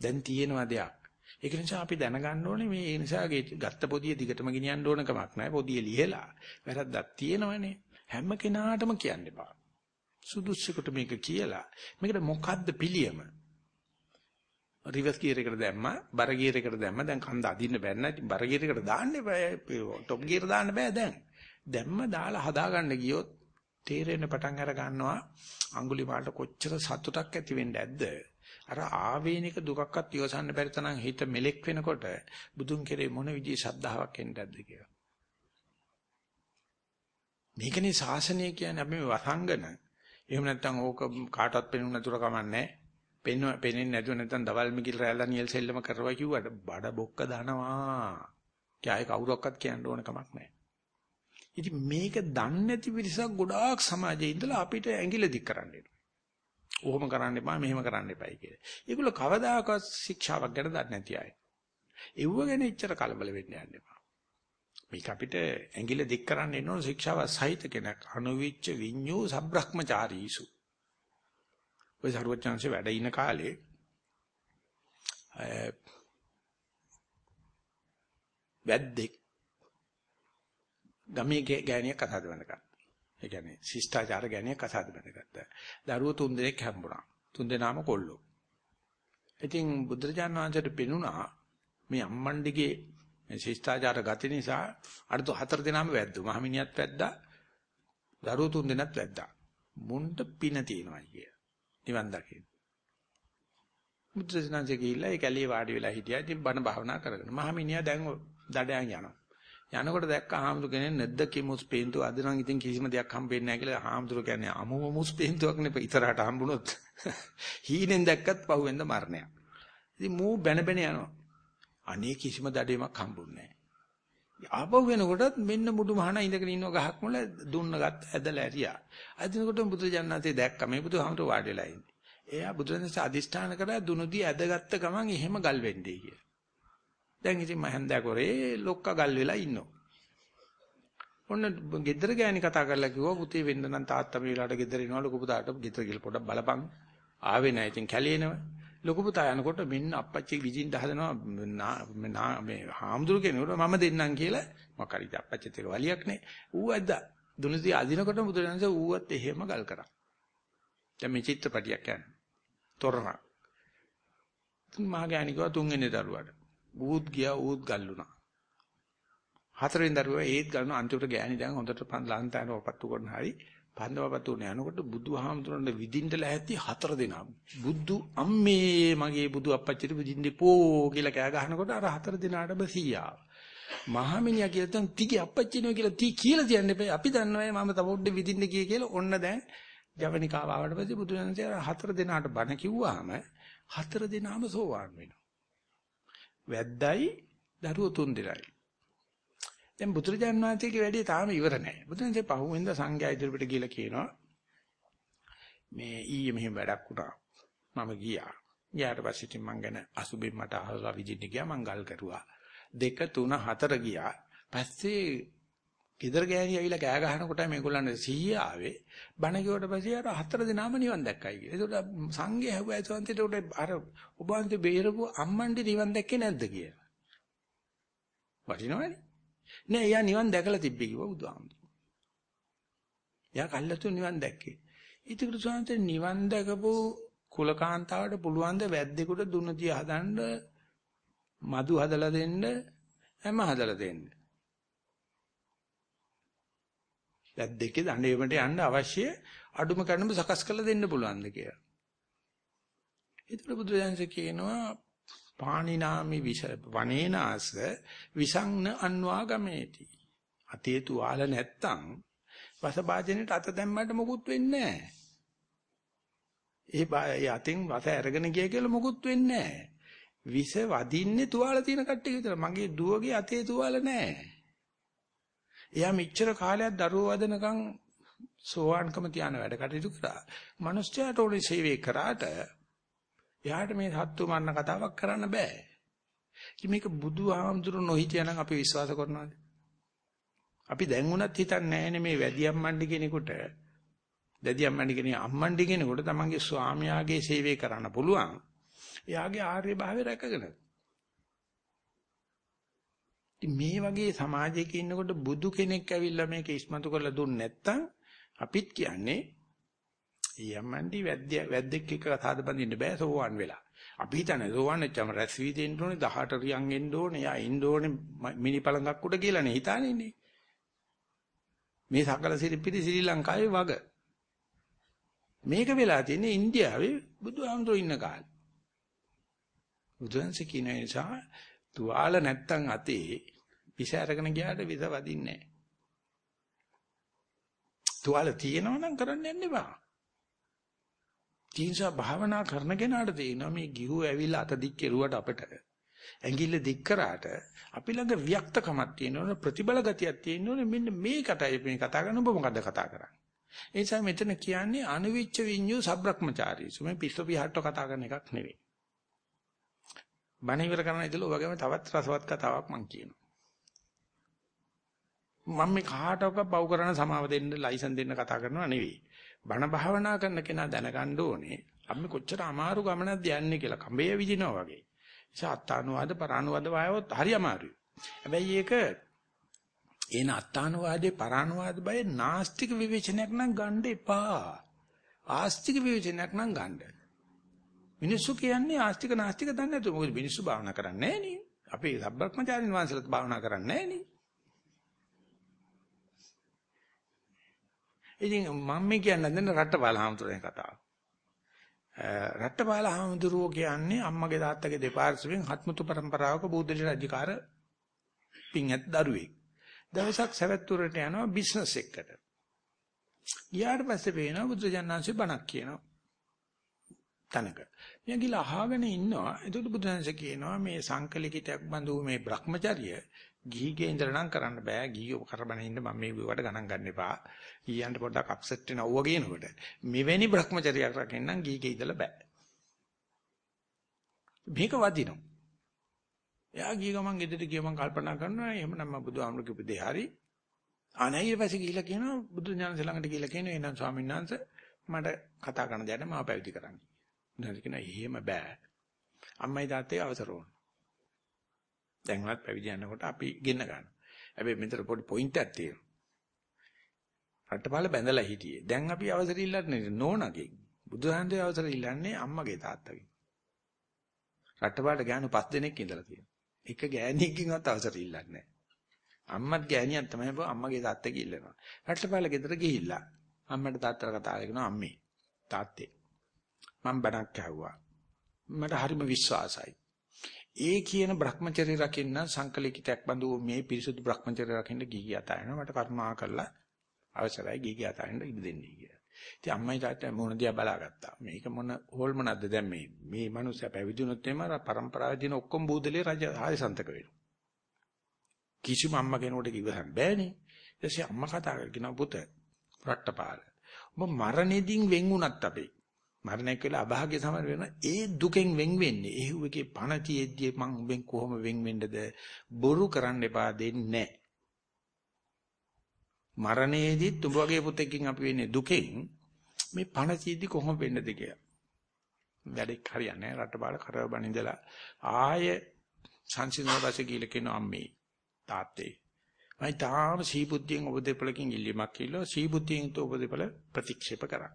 දැන් තියෙනවා දෙයක්. ඒක නිසා අපි දැනගන්න ඕනේ මේ ඒ නිසා ගත්ත පොදිය දිගටම ගෙනියන්න ඕන කමක් නැහැ. පොදිය ලියලා වැරද්දක් තියෙනවනේ. හැම කෙනාටම කියන්න එපා. සුදුසුකට මේක කියලා මේකට මොකද්ද පිළියම? රිවර්ස් ගියර් එකට දැම්මා බර ගියර් එකට දැම්මා. දැන් කන්ද අදින්න බැන්න බර ගියර් එකට දාන්න එපා টොප් ගියර් දාන්න බෑ දැන්. දැම්ම දාලා හදාගන්න ගියොත් තේරෙන්න පටන් අර ගන්නවා අඟුලිමාලට කොච්චර සතුටක් ඇති වෙන්නේ නැද්ද අර ආවේනික දුකක්වත් ඉවසන්න බැරි තරම් හිත මෙලෙක් වෙනකොට බුදුන් කෙරේ මොන විදිහේ ශ්‍රද්ධාවක් එන්නේ නැද්ද කියලා. මේකනේ ශාසනය කියන්නේ අපි වසංගන. එහෙම නැත්නම් ඕක කාටවත් පෙනුන නැතුව කමන්නේ. පෙන්න පෙනෙන්නේ නැතුව නැත්නම් දවල් මිකිල් රැල්ලා නියල් සෙල්ලම කරවා කිව්වට බඩ බොක්ක දනවා කයි කවුරක්වත් කියන්න ඕන කමක් නැහැ ඉතින් මේක දන්නේ නැති පිරිසක් ගොඩාක් සමාජයේ ඉඳලා අපිට ඇඟිලි දික් කරන්න එනවා. ඔහොම කරන්න එපා මෙහෙම කරන්න එපයි කියලා. ඒගොල්ලෝ කවදාකවත් ශික්ෂාවක් ගැන දන්නේ නැති අය. ඒව ගැන එච්චර කලබල වෙන්න යන්න එපා. මේක අපිට ඇඟිලි දික් කරන්න එන ඕන ශික්ෂාව සහිත කෙනෙක් අනුවිච්ච විඤ්ඤෝ සබ්‍රහ්මචාරීසු. ඔය සරුවචාන්සේ වැඩ ඉන කාලේ වැද්දෙක් ගමේ ගෑණියක් කතාද බඳගත්තා. ඒ කියන්නේ ශිෂ්ටාචාර ගෑණියක් කතාද බඳගත්තා. දරුවෝ තුන් දෙනෙක් හම්බුණා. තුන් දෙනාම කොල්ලෝ. ඉතින් බුදුරජාණන් වහන්සේට පෙනුණා මේ අම්මණ්ඩිගේ මේ ශිෂ්ටාචාර ගති නිසා අර හතර දෙනාම වැද්දු. මහමිනියත් වැද්දා. දරුවෝ තුන් දෙනත් වැද්දා. මුන්ට පින තියනවා කිය. නිවන් දකින්න. බුදුසසුනන්සේ ගිහිල්ලා ඒ කැලේ වාඩි වෙලා හිටියා. ඉතින් බණ භාවනා කරගෙන. මහමිනියා දැන් දඩයන් යනවා. යනකොට දැක්ක ආහම්දුර කෙනෙක් නැද්ද කිමුස් පේන්තු අද නම් ඉතින් කිසිම දෙයක් හම්බෙන්නේ නැහැ කියලා ආහම්දුර කියන්නේ අමුම මුස් පේන්තුවක් නෙපේ ඉතරහට හම්බුනොත් හීනෙන් දැක්කත් පහුවෙන්ද මරණයක්. ඉතින් මූ බැන බැන යනවා. අනේ කිසිම දඩේමක් හම්බුන්නේ නැහැ. ආපහු වෙනකොටත් මෙන්න මුඩු මහන ඉඳගෙන ඉන්න ගහක් මුල දුන්න ගත්ත ඇදලා ඇරියා. අදිනකොට බුදුජානනාතේ දැක්ක මේ බුදුහාමර වාඩි වෙලා ඉන්නේ. එයා බුදුරජාණන් අදිෂ්ඨාන කරලා දුනුදී ඇදගත්ත ගමන් එහෙම ගල් වෙන්නේ කියලා. දැන් ඉතින් මම හැන්දෑකොරේ ලොක්ක ගල් වෙලා ඉන්නවා. ඔන්න ගෙදර ගෑණි කතා කරලා කිව්වා පුතේ වෙන්න නම් තාත්තා මේ වෙලාවට ගෙදර එනවා ලොකු පුතාට ගෙදර ගිහලා පොඩ්ඩක් බලපන්. ආවේ නැහැ ඉතින් කැලේනව. ලොකු පුතා යනකොට මෙන්න අප්පච්චි විදින්න හදනවා මේ හාමුදුරු කෙනෙකුට මම දෙන්නම් කියලා මොකක් හරි අප්පච්චිත් එක වලියක් නේ. ඌ ඇද්දා. දුනුසි අදිනකොට බුදුරජාණන්සේ ඌවත් එහෙම ගල් කරා. දැන් මේ චිත්‍රපටියක් යන්නේ. තොරණ. තුන් මහා ගෑණිකව තුන්වෙනි දරුවාට. ඌත් ගියා ඌත් ගල්ලුණා. හතරෙන් දරුවා ඒත් ගන්න අන්තිමට ගෑණි දැන් හොඳට ලන්තන වපත්තු කරන හරි පන්දවපත්තු යනකොට බුදුහාමුදුරන්ට විදින්න ලැහැත්ති හතර දෙනා. බුදු අම්මේ මගේ බුදු අප්පච්චිට විදින්නේ පෝ කියලා කෑ ගහනකොට අර හතර දෙනාටම සීයා. මහමිනියා කියලා තන් තිගේ අප්පච්චිනෝ කියලා තී කියලා තියන්න එපා. අපි දන්නවා මම තව පොඩ්ඩ විදින්න කිය කියලා ඔන්න දැන් ජවනිකාව ආවට පස්සේ බුදුරජාණන්සේ හතර දෙනාට බණ කිව්වාම හතර දෙනාම සෝවාන් වෙනවා. වැද්දයි දරුවෝ තුන් දෙනයි. දැන් බුදුරජාණන් වහන්සේගේ වැඩේ තාම ඉවර නැහැ. බුදුන්සේ පහුවෙන්ද සංඝයා ඉදිරියට ගිහලා කියනවා මේ ඊයේ මෙහෙම වැඩක් වුණා. මම ගියා. ගියාට පස්සේ ඉතින් මං ගැන අසුබෙන් මට අහලා විදින්න ගියා මං ගල් කරුවා. දෙක තුන හතර ගියා. පස්සේ ගෙදර ගෑණි ඇවිල්ලා කෑ ගහනකොට මේගොල්ලන්ට සිහිය ආවේ. බණ කිව්වට පස්සේ අර හතර දෙනාම නිවන් දැක්කයි කියලා. ඒකට සංඝය හැවුවා ඒසන්තිට උඩ අර ඔබ වහන්සේ බේරපු අම්මන්ඩි නිවන් දැක්කේ නැද්ද කියලා. වටිනවනේ. නෑ එයා නිවන් දැකලා තිබ්බේ කිව්වා බුදුහාමුදුරුවෝ. එයා කල්ලාතු නිවන් දැක්කේ. ඊටකට සෝන්තේ නිවන් දැකපු කුලකාන්තාවට පුළුවන් ද වැද්දෙකුට දුන්න තිය හදන්න මදු හදලා දෙන්න හැම හදලා දෙන්න. දැන් දෙකේ දඬේමට යන්න අවශ්‍ය අඩුම කර්ණම සකස් කරලා දෙන්න පුළුවන්ද කියලා. ඒතර බුදුදහමසේ කියනවා පාණිනාමි විෂ වනේනාස විසංන අන්වාගමේති. අතේ තුවාල නැත්තම් වසභාජනෙට අත දැම්මට මොකුත් වෙන්නේ නැහැ. ඒ ඒ අතින් වස අරගෙන ගිය කියලා මොකුත් වෙන්නේ නැහැ. විස වදින්නේ තුවාල තියෙන කට්ටිය විතර. මගේ දුවගේ අතේ තුවාල නැහැ. එයා මෙච්චර කාලයක් දරුවෝ වදනකම් සෝවාන්කම තියාන වැඩ කටයුතු කරා. මිනිස්යාට ඕනේ සේවය කරාට එයාට මේ සත්තු මරණ කතාවක් කරන්න බෑ. ඉතින් මේක බුදුහාමුදුරු නොහිටියනම් අපි විශ්වාස කරනවාද? අපි දැන් උනත් හිතන්නේ නැහැ මේ වැඩියම්මණ්ඩි කෙනෙකුට දැඩියම්මණ්ඩි කෙනෙක් අම්මණ්ඩි කෙනෙකුට තමන්ගේ ස්වාමියාගේ සේවය කරන්න පුළුවන්. එයාගේ ආර්ය භාවය රැකගෙන. මේ වගේ සමාජයක ඉන්නකොට බුදු කෙනෙක් ඇවිල්ලා මේක ඉස්මතු කරලා දුන්නේ නැත්තම් අපිත් කියන්නේ යම්මන්ඩි වැද්ද වැද්දෙක් එක්ක කතාද බඳින්න බෑ සෝවන් වෙලා. අපි හිතන්නේ සෝවන් නැච්චම රැස් වී දෙන්න ඕනේ 18 රියන් එන්න ඕනේ, යා ඉන්න ඕනේ මිනි පළඟක් උඩ කියලා නේ හිතානේ මේ සකල සිරිපිරි ශ්‍රී ලංකාවේ වග. මේක වෙලා තියෙන්නේ ඉන්දියාවේ බුදුහාමුදුරු ඉන්න කාලේ. බුදුන්සේ කියන නිසා තුවාල නැත්තම් අතේ විස අරගෙන ගියාට විස වදින්නේ නැහැ. තුවාල තියෙනවා නම් කරන්න යන්න එපා. තීන්සා භාවනා කරන කෙනාට තේිනවා මේ ගිහුව ඇවිල්ලා අත දික් කෙරුවට අපිට. ඇඟිල්ල දික් කරාට අපි ළඟ වික්තකමක් තියෙනවනේ ප්‍රතිබල ගතියක් තියෙනවනේ මෙන්න මේකටයි මේ කතා කරන ඔබ මොකද්ද කතා කරන්නේ? ඒ නිසා මෙතන කියන්නේ අනුවිච්ච විඤ්ඤු සබ්‍රක්‍මචාරීසු. මේ පිස්සු පිහට්ට කතා කරන එකක් නෙවෙයි. බණ ඉවර කරන ඉතල ඔයගෙම තවත් රසවත් කතාවක් මම කියනවා. මම මේ කාටවත් බව් කරන සමාව දෙන්න ලයිසන් දෙන්න කතා කරනවා නෙවෙයි. බණ භාවනා කරන කෙනා දැනගන්න ඕනේ අපි කොච්චර අමාරු ගමනක්ද යන්නේ කියලා කඹේ විදිනවා වගේ. නිසා අත්තානුවාද පරානුවාද වායවොත් හරි අමාරුයි. හැබැයි ඒක එන අත්තානුවාදේ පරානුවාද බය නාස්තික විවේචනයක් නම් ගන්න එපා. ආස්තික විවේචනයක් නම් ගන්න. මිනිස්සු කියන්නේ ආස්තික නාස්තික දන්නේ නැතුව මොකද මිනිස්සු භාවනා කරන්නේ නැහැ නේ. අපේ සබ්බක්මචාරින් වහන්සේලාත් භාවනා කරන්නේ නැහැ ඉතින් මම මේ කියන්න හදන රට්ටපාල හාමුදුරනේ කතාව. රට්ටපාල හාමුදුරුවෝ කියන්නේ අම්මගේ තාත්තගේ දෙපාර්ශ්වයෙන් හත්මුතු પરම්පරාවක බෞද්ධ රාජ්‍යකාර පින්යත් දරුවෙක්. දවසක් සවැත්තුරට යනවා බිස්නස් එකට. ගියාට පස්සේ පේනවා බුදුජානනාංශේ බණක් කියනවා. තනක. මෙයා ගිහලා අහගෙන ඉන්නවා. එතකොට බුදුහන්සේ කියනවා මේ සංකලිකිතයක් බඳු මේ Brahmacharya ගිහිගේ ඉඳලා නම් කරන්න බෑ. ගිහිය කරබන ඉන්න මම මේ විවට ගණන් ගන්න එපා. ගියන්ට පොඩ්ඩක් අප්සෙට් වෙනවුවා කියනකොට මෙවැනි Brahmacharyaක් රකින්නම් ගිහිගේ ඉඳලා බෑ. මේක වදිනවා. එයා ගිය ගමන් ගෙදරට ගිය මම කල්පනා කරනවා එහෙමනම් මම බුදුහාමුදුරු කිව්ව දේ හරි. අනේ ඊට පස්සේ ගිහිල්ලා කියනවා බුදු ඥානස ළඟට ගිහිල්ලා කියනවා එහෙනම් ස්වාමීන් වහන්සේ මට කතා කරන්න දෙන්න මාව පැවිදි කරන්න. නැති කියනවා එහෙම බෑ. අම්මයි තාත්තේ අවසර ඕන. දැන්වත් පැවිදි යනකොට අපි ගෙන්න ගන්නවා. හැබැයි මෙතන පොඩි පොයින්ට් එකක් තියෙනවා. රටපාල බැඳලා හිටියේ. දැන් අපි අවසර ඉල්ලන්නේ නෝනගෙන්. බුදුහන්සේ අවසර ඉල්ලන්නේ අම්මගේ තාත්තගෙන්. රටපාලට ගෑනු පස් දෙනෙක් ඉඳලා තියෙනවා. එක ගෑණියකින්වත් අවසර ඉල්ලන්නේ නැහැ. අම්මත් ගෑණියක් තමයි අම්මගේ තාත්තගේ ඉල්ලනවා. රටපාල ගෙදර ගිහිල්ලා අම්මට තාත්තට කතා කරනවා අම්මේ තාත්තේ මම බණක් ඇහුවා. මට හරිම විශ්වාසයි. ඒ කියන Brahmacharya රකින්න සංකලිකිතයක් බඳු මේ පිරිසුදු Brahmacharya රකින්න ගිහි යතායන මට කරුණා කරලා අවසරයි ගිහි යතායන ඉඩ දෙන්නේ කියලා. ඉතින් අම්මයි තාත්තයි මොන දිහා බලාගත්තා. මේක මොන හොල්මනක්ද දැන් මේ මේ මනුස්සයා පැවිදුනොත් එම පරම්පරාවේ දින ඔක්කොම බූදලේ රජ ආයසන්තක වෙනවා. කිසිම අම්මා කෙනෙකුට කිව්වහම බෑනේ. ඊටසේ අම්මා කතා කරගෙන පුත රට්ටපාල. ඔබ මරණෙදින් වෙන් වුණත් අපේ මරණයක් වෙලා අභාග්‍ය සමර වෙන ඒ දුකෙන් වෙන් වෙන්නේ. ඒ හුවකේ පණ තියෙද්දි මං උඹෙන් කොහොම වෙන් වෙන්නද? බොරු කරන්න එපා දෙන්නේ මරණයේදීත් උඹ වගේ පුතෙක්ගෙන් අපි වෙන්නේ දුකෙන්. මේ පණ තියෙද්දි කොහොම වෙන්නද කියලා. වැඩක් හරියන්නේ රටබාල කරව බණින්දලා ආය සංසිඳනවාසේ කියලා කියන අම්මේ තාත්තේ මම තාම සීබුද්ධියෙන් උපදෙපලකින් ඉල්ලීමක් කිල්ලෝ සීබුද්ධියෙන් තෝ උපදෙපල ප්‍රතික්ෂේප කරා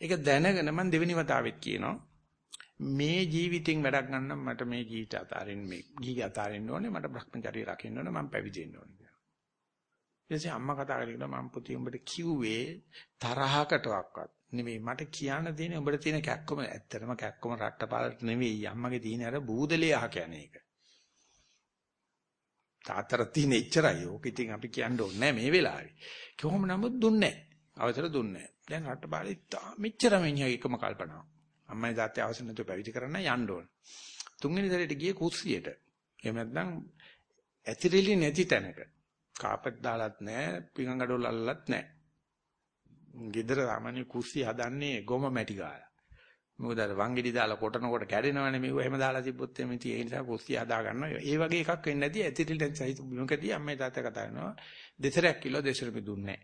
ඒක දැනගෙන මම දෙවෙනි වතාවෙත් කියනවා මේ ජීවිතෙන් වැඩක් ගන්න මට මේ ජීවිත අතාරින්න මේ ගිහි අතාරින්න ඕනේ මට Brahmacharya රකින්න ඕනේ මම පැවිදි වෙන්න ඕනේ කියලා. ඊටසේ අම්මා කතා කරගෙන මම පුතේ උඹට කිව්වේ තරහකටවත් නෙමෙයි මට කියන්න දෙන්නේ උඹට තියෙන කැක්කම ඇත්තටම කැක්කම රට්ටපාලට නෙවෙයි අම්මගේ තියෙන අර බූදලේ අහ කියන්නේ ඒක. තාත්තර තියෙන එච්චරයි. ඕක ඉතින් අපි කියන්න ඕනේ මේ වෙලාවේ. කොහොම නමුත් දුන්නේ නැහැ. අවසර දුන්නේ නැහැ. දැන් රට්ටපාලේ මෙච්චර මිනිහා එකම කල්පනාව. අම්මයි තාත්තේ අවශ්‍ය නැතුව පැවිදි කරන්න යන්න ඕන. තුන්වෙනි සැරේට ගියේ කුස්සියට. එහෙම නැත්නම් ඇතිරිලි නැති තැනක. කාපට් දාලත් නැහැ, පිඟඟඩොල් අල්ලලත් නැහැ. ගෙදර සාමාන්‍ය කුස්සිය හදන්නේ ගොම මැටි ගාලා. මොකද අර වංගෙඩි දාලා කොටනකොට කැඩෙනවනේ මේව එහෙම දාලා තිබ්බොත් එමෙ ඉතින් ඒ නිසා කුස්සිය හදා ගන්නවා. ඒ වගේ එකක් වෙන්නේ නැති ඇතිරිලි නැති සහිත බිමකදී අම්මයි තාත්තා කතා කරනවා. දෙසරයක් කිලෝ දෙසරෙ දුන්නේ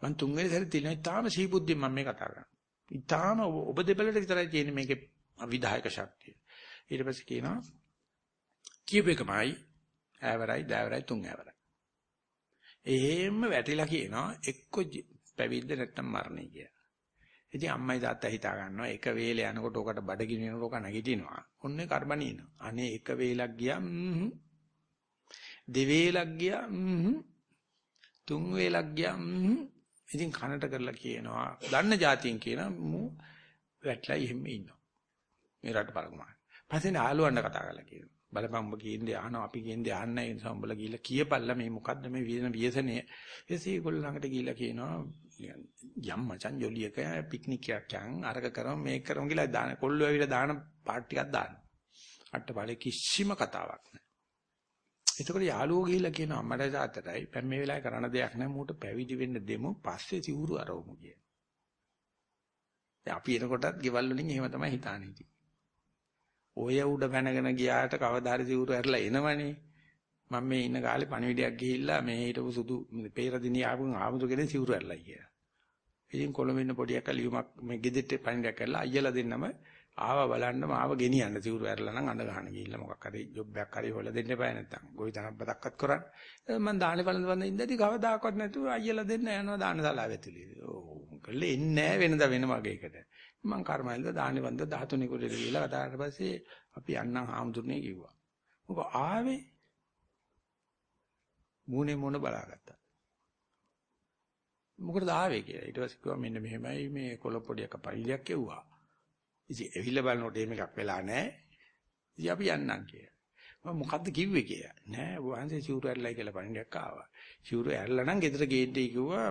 නැහැ. මං තුන්වෙනි සැරේ තියෙනවා ඊටාම සීබුද්ධියෙන් මම මේ කතා කරන්නේ. ඊටාම ඔබ දෙබලට විතරයි තියෙන්නේ මේකේ විධායක ශක්තිය. ඊට පස්සේ කියනවා කියප එකමයි ඈවරයි දෑවරයි තුන් ඈවරයි. එහෙම වැටිලා කියනවා එක්ක පැවිද්ද නැත්තම් මරණය කියලා. ඉතින් අම්මයි තාත්තා හිතා ගන්නවා එක වේලේ යනකොට ඔකට බඩගිනිනකොට ඔක නැගිටිනවා. ඔන්නේ කරබනිනවා. අනේ එක වේලක් ගියා දෙවේලක් ගියා තුන් වේලක් ගියා ඉතින් කනට කරලා කියනවා දන්න જાතියෙන් කියනවා මු වැටලා එහෙම ඉන්නවා. මේ රට පරකුණා. පස්සේ ආලුවන්න කතා කරලා කියනවා. බලපන් උඹ කියන්නේ අහනවා අපි කියන්නේ අහන්න ඒ නිසා උඹලා ගිහිල්ලා කියපල්ලා මේ මොකද්ද මේ වියන වියසනය. ඊටසේ ඒගොල්ලෝ ළඟට ගිහිල්ලා කියනවා යම් මචං ජොලියක පික්නික් එකක් යන් අරක කරමු මේක කරමු කියලා දාන කොල්ලෝ ඇවිල්ලා දාන පාට් ටිකක් දාන්න. අට්ටපාලේ කිසිම කතාවක් නැහැ. එතකොට යාළුවෝ ගිහිල්ලා කියනවා අම්මට තාත්තටයි දැන් මේ වෙලාවේ කරන්න දෙයක් නැහැ මූට පැවිදි වෙන්න දෙමු පස්සේ සිවුරු අරවමු කියන. අපි එනකොටත් ගෙවල් වලින් එහෙම තමයි හිතානේ ඉතින්. ඔය උඩ පැනගෙන ගියාට කවදා හරි සිවුරු ඇරලා එනවනේ. මම මේ ඉන්න කාලේ පණිවිඩයක් ගිහිල්ලා මේ හිටපු සුදු පෙරදිනිය ආපු ආමුතු කෙනෙක් සිවුරු ඇරලා ගියා. ඉතින් කොළඹ ඉන්න පොඩි එකා ලියුමක් මේ ගෙදෙට්ට පණිවිඩයක් කරලා අයියලා දෙන්නම ආවා බලන්න මාව ගෙනියන්න සිවුරු ඇරලා නම් අඳ ගන්න ගිහිල්ලා මොකක් හරි ජොබ් එකක් හරි හොයලා දෙන්න එපා නැත්තම්. ගොවි තනක් බතක්වත් කරන්න. මම දානේ බලන්න වන්ද ඉඳදී කවදාකවත් නැතුව අයියලා දෙන්න යනවා දාන ශාලාව ඇතුළේ. ඕ කල්ලේ එන්නේ නැහැ වෙනද වෙන වගේකට. මං කර්මයල්ද දානේ වන්ද 13 කුලෙට ගිහලා කතා කරලා පස්සේ අපි යන්නම් හාමුදුරනේ කිව්වා. මොකද ආවේ මූණේ මොන බලාගත්තා. මොකටද ආවේ කියලා. ඊට පස්සේ කිව්වා මෙන්න මෙහෙමයි මේ කොළ පොඩියක පරිලියක් කෙව්වා. ඉතින් එවිල බලනකොට එහෙම එකක් වෙලා නැහැ. ඉතින් අපි යන්නම් කියලා. මම මොකද්ද කිව්වේ කියලා. නෑ වහන්සේ සිවුරු ඇරලා කියලා පණිඩයක් ආවා. සිවුරු ඇරලා නම් ගෙදර ගේන්න කිව්වා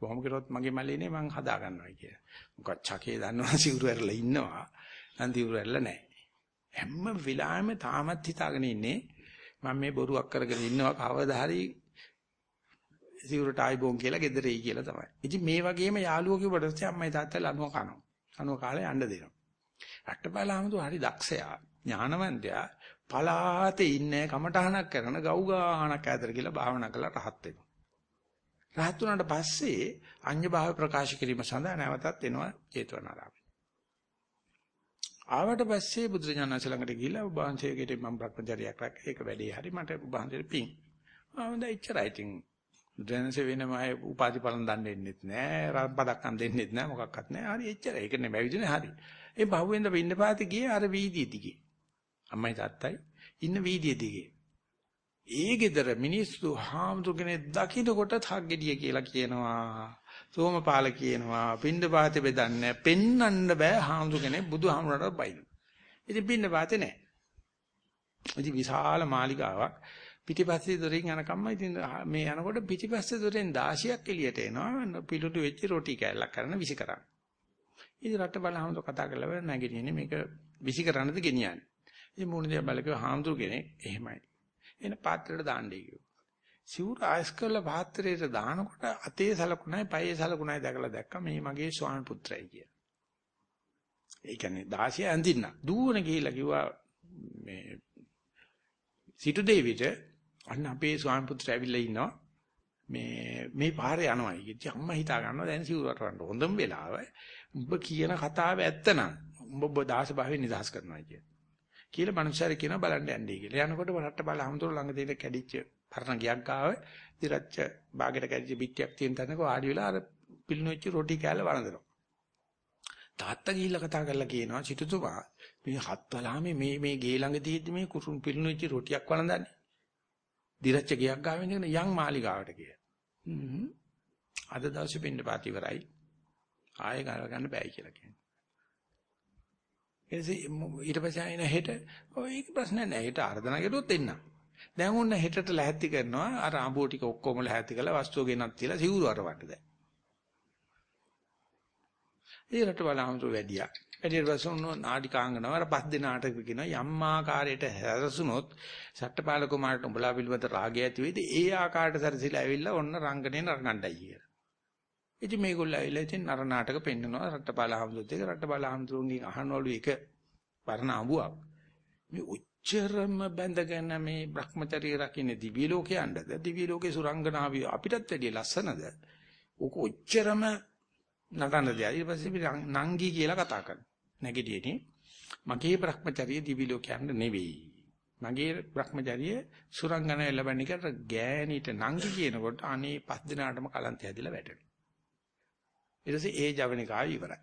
කොහොම කරොත් මගේ මල්ලේනේ මං හදා ගන්නවා කියලා. මොකක් චකේ දන්නවා සිවුරු ඇරලා ඉන්නවා. නම් සිවුරු ඇරලා නැහැ. හැම වෙලාවෙම තාමත් හිතාගෙන ඉන්නේ මම මේ බොරුවක් කරගෙන ඉන්නවා කවදා හරි සිවුරට ආයිබෝන් කියලා ගෙදර එයි කියලා තමයි. ඉතින් මේ වගේම යාළුවෝ කිව්වට පස්සේ අම්මයි තාත්තලා අනුව කනවා. අනුව කාලේ යන්න දෙනවා. රට්ටපාලාමතු හරි දක්ෂයා ඥානවන්තයා පලාතේ ඉන්නේ කමටහනක් කරන ගව් ගාහනක් ඈතට කියලා භාවනා කරලා රහත් වෙනවා. රහත් වුණාට පස්සේ අඤ්ඤ භාව ප්‍රකාශ කිරීම සඳහා නැවතත් එනවා චේතවනාරාමය. ආවට පස්සේ බුදුරජාණන් ළඟට ගිහිල්ලා උභාන්සයකට මම භ්‍රමචර්යයක් රැක ඒක වැඩේ හරි මට උභාන්සයට පිං. ආ හොඳයි ඉච්චරයි ඉතින් බුදුරජාණන්සේ වෙනම අය උපාධි පලන් දන් දෙන්නෙත් නෑ රන් පදක්කම් දෙන්නෙත් නෑ මොකක්වත් නෑ හරි එච්චරයි ඒක නෙමෙයි බැවිදුනේ හරි. ඒ බහුවෙන්ද පින්න පාති ගියේ අර වීදිය දිගේ. අම්මයි තාත්තයි ඉන්න වීදිය දිගේ. ඒ ගෙදර මිනිස්සු හාමුදුරනේ දකින්නකොට හග්ගෙඩිය කියලා කියනවා. සෝමපාල කියනවා පින්ඳ පාතේ බෙදන්නේ පෙන්නන්න බෑ හාමුදුරනේ බුදුහාමුදුරට බයින. ඉතින් පින්ඳ පාතේ නෑ. ඉතින් විශාල මාලිගාවක් පිටිපස්සේ දොරින් යනකම්ම ඉතින් මේ යනකොට පිටිපස්සේ දොරෙන් 16ක් එළියට එනවා පිටුටු වෙච්ච රොටි කෑල්ලක් කරන විසි කරන්න. ඉතින් රට බලහමද කතා කරලා නැගිටින්නේ මේක විසි කරන්නද ගෙනියන්නේ. ඉතින් මූණ දිහා බලකව හාමුදුර කෙනෙක් එහෙමයි. එන පාත්‍රයට දාන්නයි කිව්වා. සිවුර ආයස් කරලා පාත්‍රයට දානකොට අතේ සලකුණයි පයේ සලකුණයි දැකලා දැක්ක මේ මගේ ස්වාමි පුත්‍රයි කියලා. ඒ කියන්නේ 16 ඇඳින්න දුවන ගිහිල්ලා කිව්වා මේ සිටු දෙවිට අන්න අපේ ස්වාමි පුත්‍රය ඇවිල්ලා ඉන්නවා. මේ මේ පාරේ යනවා. ඉතින් අම්මා හිතා ගන්නවා දැන් සිවුරට වන්න හොඳම වෙලාව. උඹ කියන කතාව ඇත්ත නම් උඹ දාස භාවයෙන් නිදහස් කරනවා කියලා. කියලා මනුස්සයර කියනවා බලන්න යන්නේ කියලා. යනකොට වරට්ට බල හමුදුර ළඟ තියෙන කැඩිච්ච පරණ ගියක් ගාව දිරච්ච බාගෙට කැඩිච්ච පිටියක් තියෙන තැනක වාඩි වෙලා අර පිළිනොච්ච රොටි කෑල්ල වළඳනවා. තාත්තා ගිහිල්ලා කතා කරලා කියනවා සිටුතුමා මේ හත්වලාමේ මේ මේ ගේ ළඟ තියෙද්දි මේ කුරුම් පිළිනොච්ච රොටියක් වළඳන්නේ. දිරච්ච ගියක් ගාවෙන් ඉන්න යම් මාලිගාවට කියලා. හ්ම්. අද දවසේ පින්න පාති ඉවරයි. ආයෙ ගන්න බෑ කියලා කියනවා. ඊට පස්සේ ආයෙ හෙට ඔය ඒක ප්‍රශ්න නැහැ. හෙට ආර්දනා කරුවොත් එන්න. දැන් උන්න හෙටට ලැහැත්ති කරනවා. අර ආඹෝ ටික ඔක්කොම ලැහැත්ති කරලා වස්තුව ගෙනත් තියලා සිවුරු අරවන්න දැන්. ඒ රටවලහමතු වැඩියා. වැඩියට පස්සේ උන් නාටිකාංගනව අර පස් දිනාට කියනවා යම් ආකාරයට හැරසුනොත් සට්ටපාල කුමාරට උඹලා පිළිබඳ රාගය ඇති වෙයිද ඒ ආකාරයට සැරසිලා ඇවිල්ලා ඔන්න රංගනේ නරගණ්ඩයි කියලා. ඉතින් මේගොල්ලෝ ඇවිල්ලා ඉතින් නර නාටක පෙන්නනවා රට්ටපාල හමුදුත් එක රට්ටපාල හමුදුන්ගෙන් අහනවලු එක පරණ අඹුවක්. මේ උච්චරම බැඳගෙන මේ Brahmacharya රකින්න දිවි ලෝකයන්ද දිවි ලෝකේ සුරංගනාවිය අපිටත් වැඩිය ලස්සනද? ඕක උච්චරම නටන දෙයක්. ඊට පස්සේ නංගි කියලා කතා කරනවා. නැගිටියේ මගේ Brahmacharya දිවි ලෝකයන්ද නෙවෙයි. මගේ Brahmacharya සුරංගනාව ලැබෙන එකට ගෑණීට නංගි කියනකොට අනේ පස් දිනාටම කලන්තය ඇදලා වැටෙනවා. ඊට පස්සේ ඒ ජවනිකාව ඉවරයි.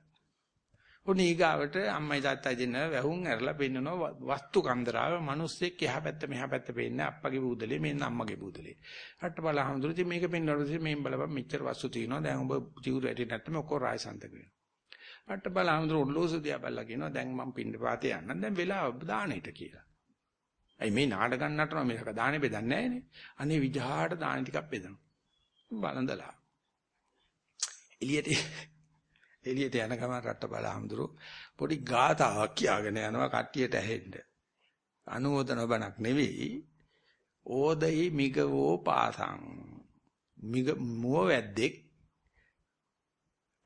උන් ඊගාවට අම්මයි තාත්තයි දෙන්න වැහුම් ඇරලා පෙන්නනවා වස්තු කන්දරාව මිනිස්සෙක් එහා පැත්ත මෙහා පැත්ත පෙන්නේ අප්පගේ බූදලේ මෙන්න අම්මගේ බූදලේ. රට්ටබල හඳුරු ඉතින් මේක පෙන්නනකොට ඉතින් මේන් බලපන් මෙච්චර වස්තු තියෙනවා දැන් ඔබ ජීවුර ඇටි නැත්නම් ඔක්කොම රායසන්තක වෙනවා. රට්ටබල හඳුරු ඔල්ලෝසු දිහා බලලා කියනවා දැන් මම පින්න පාතේ යන්න දැන් වෙලාව දානෙට කියලා. අයි මේ නාටකම් නටනවා මේක දානේ බෙදන්නේ නැහනේ. අනේ විජහාට දාන ටිකක් බෙදනවා. බලඳලා. එළියට එළියට යන ගමන් රට්ටබල හඳුරු පොඩි ගාතාවක් කියාගෙන යනවා කට්ටියට ඇහෙන්න. අනුමೋದන බණක් නෙවෙයි. ඕදයි මිගවෝ පාසං. මිග මුව වැද්දෙක්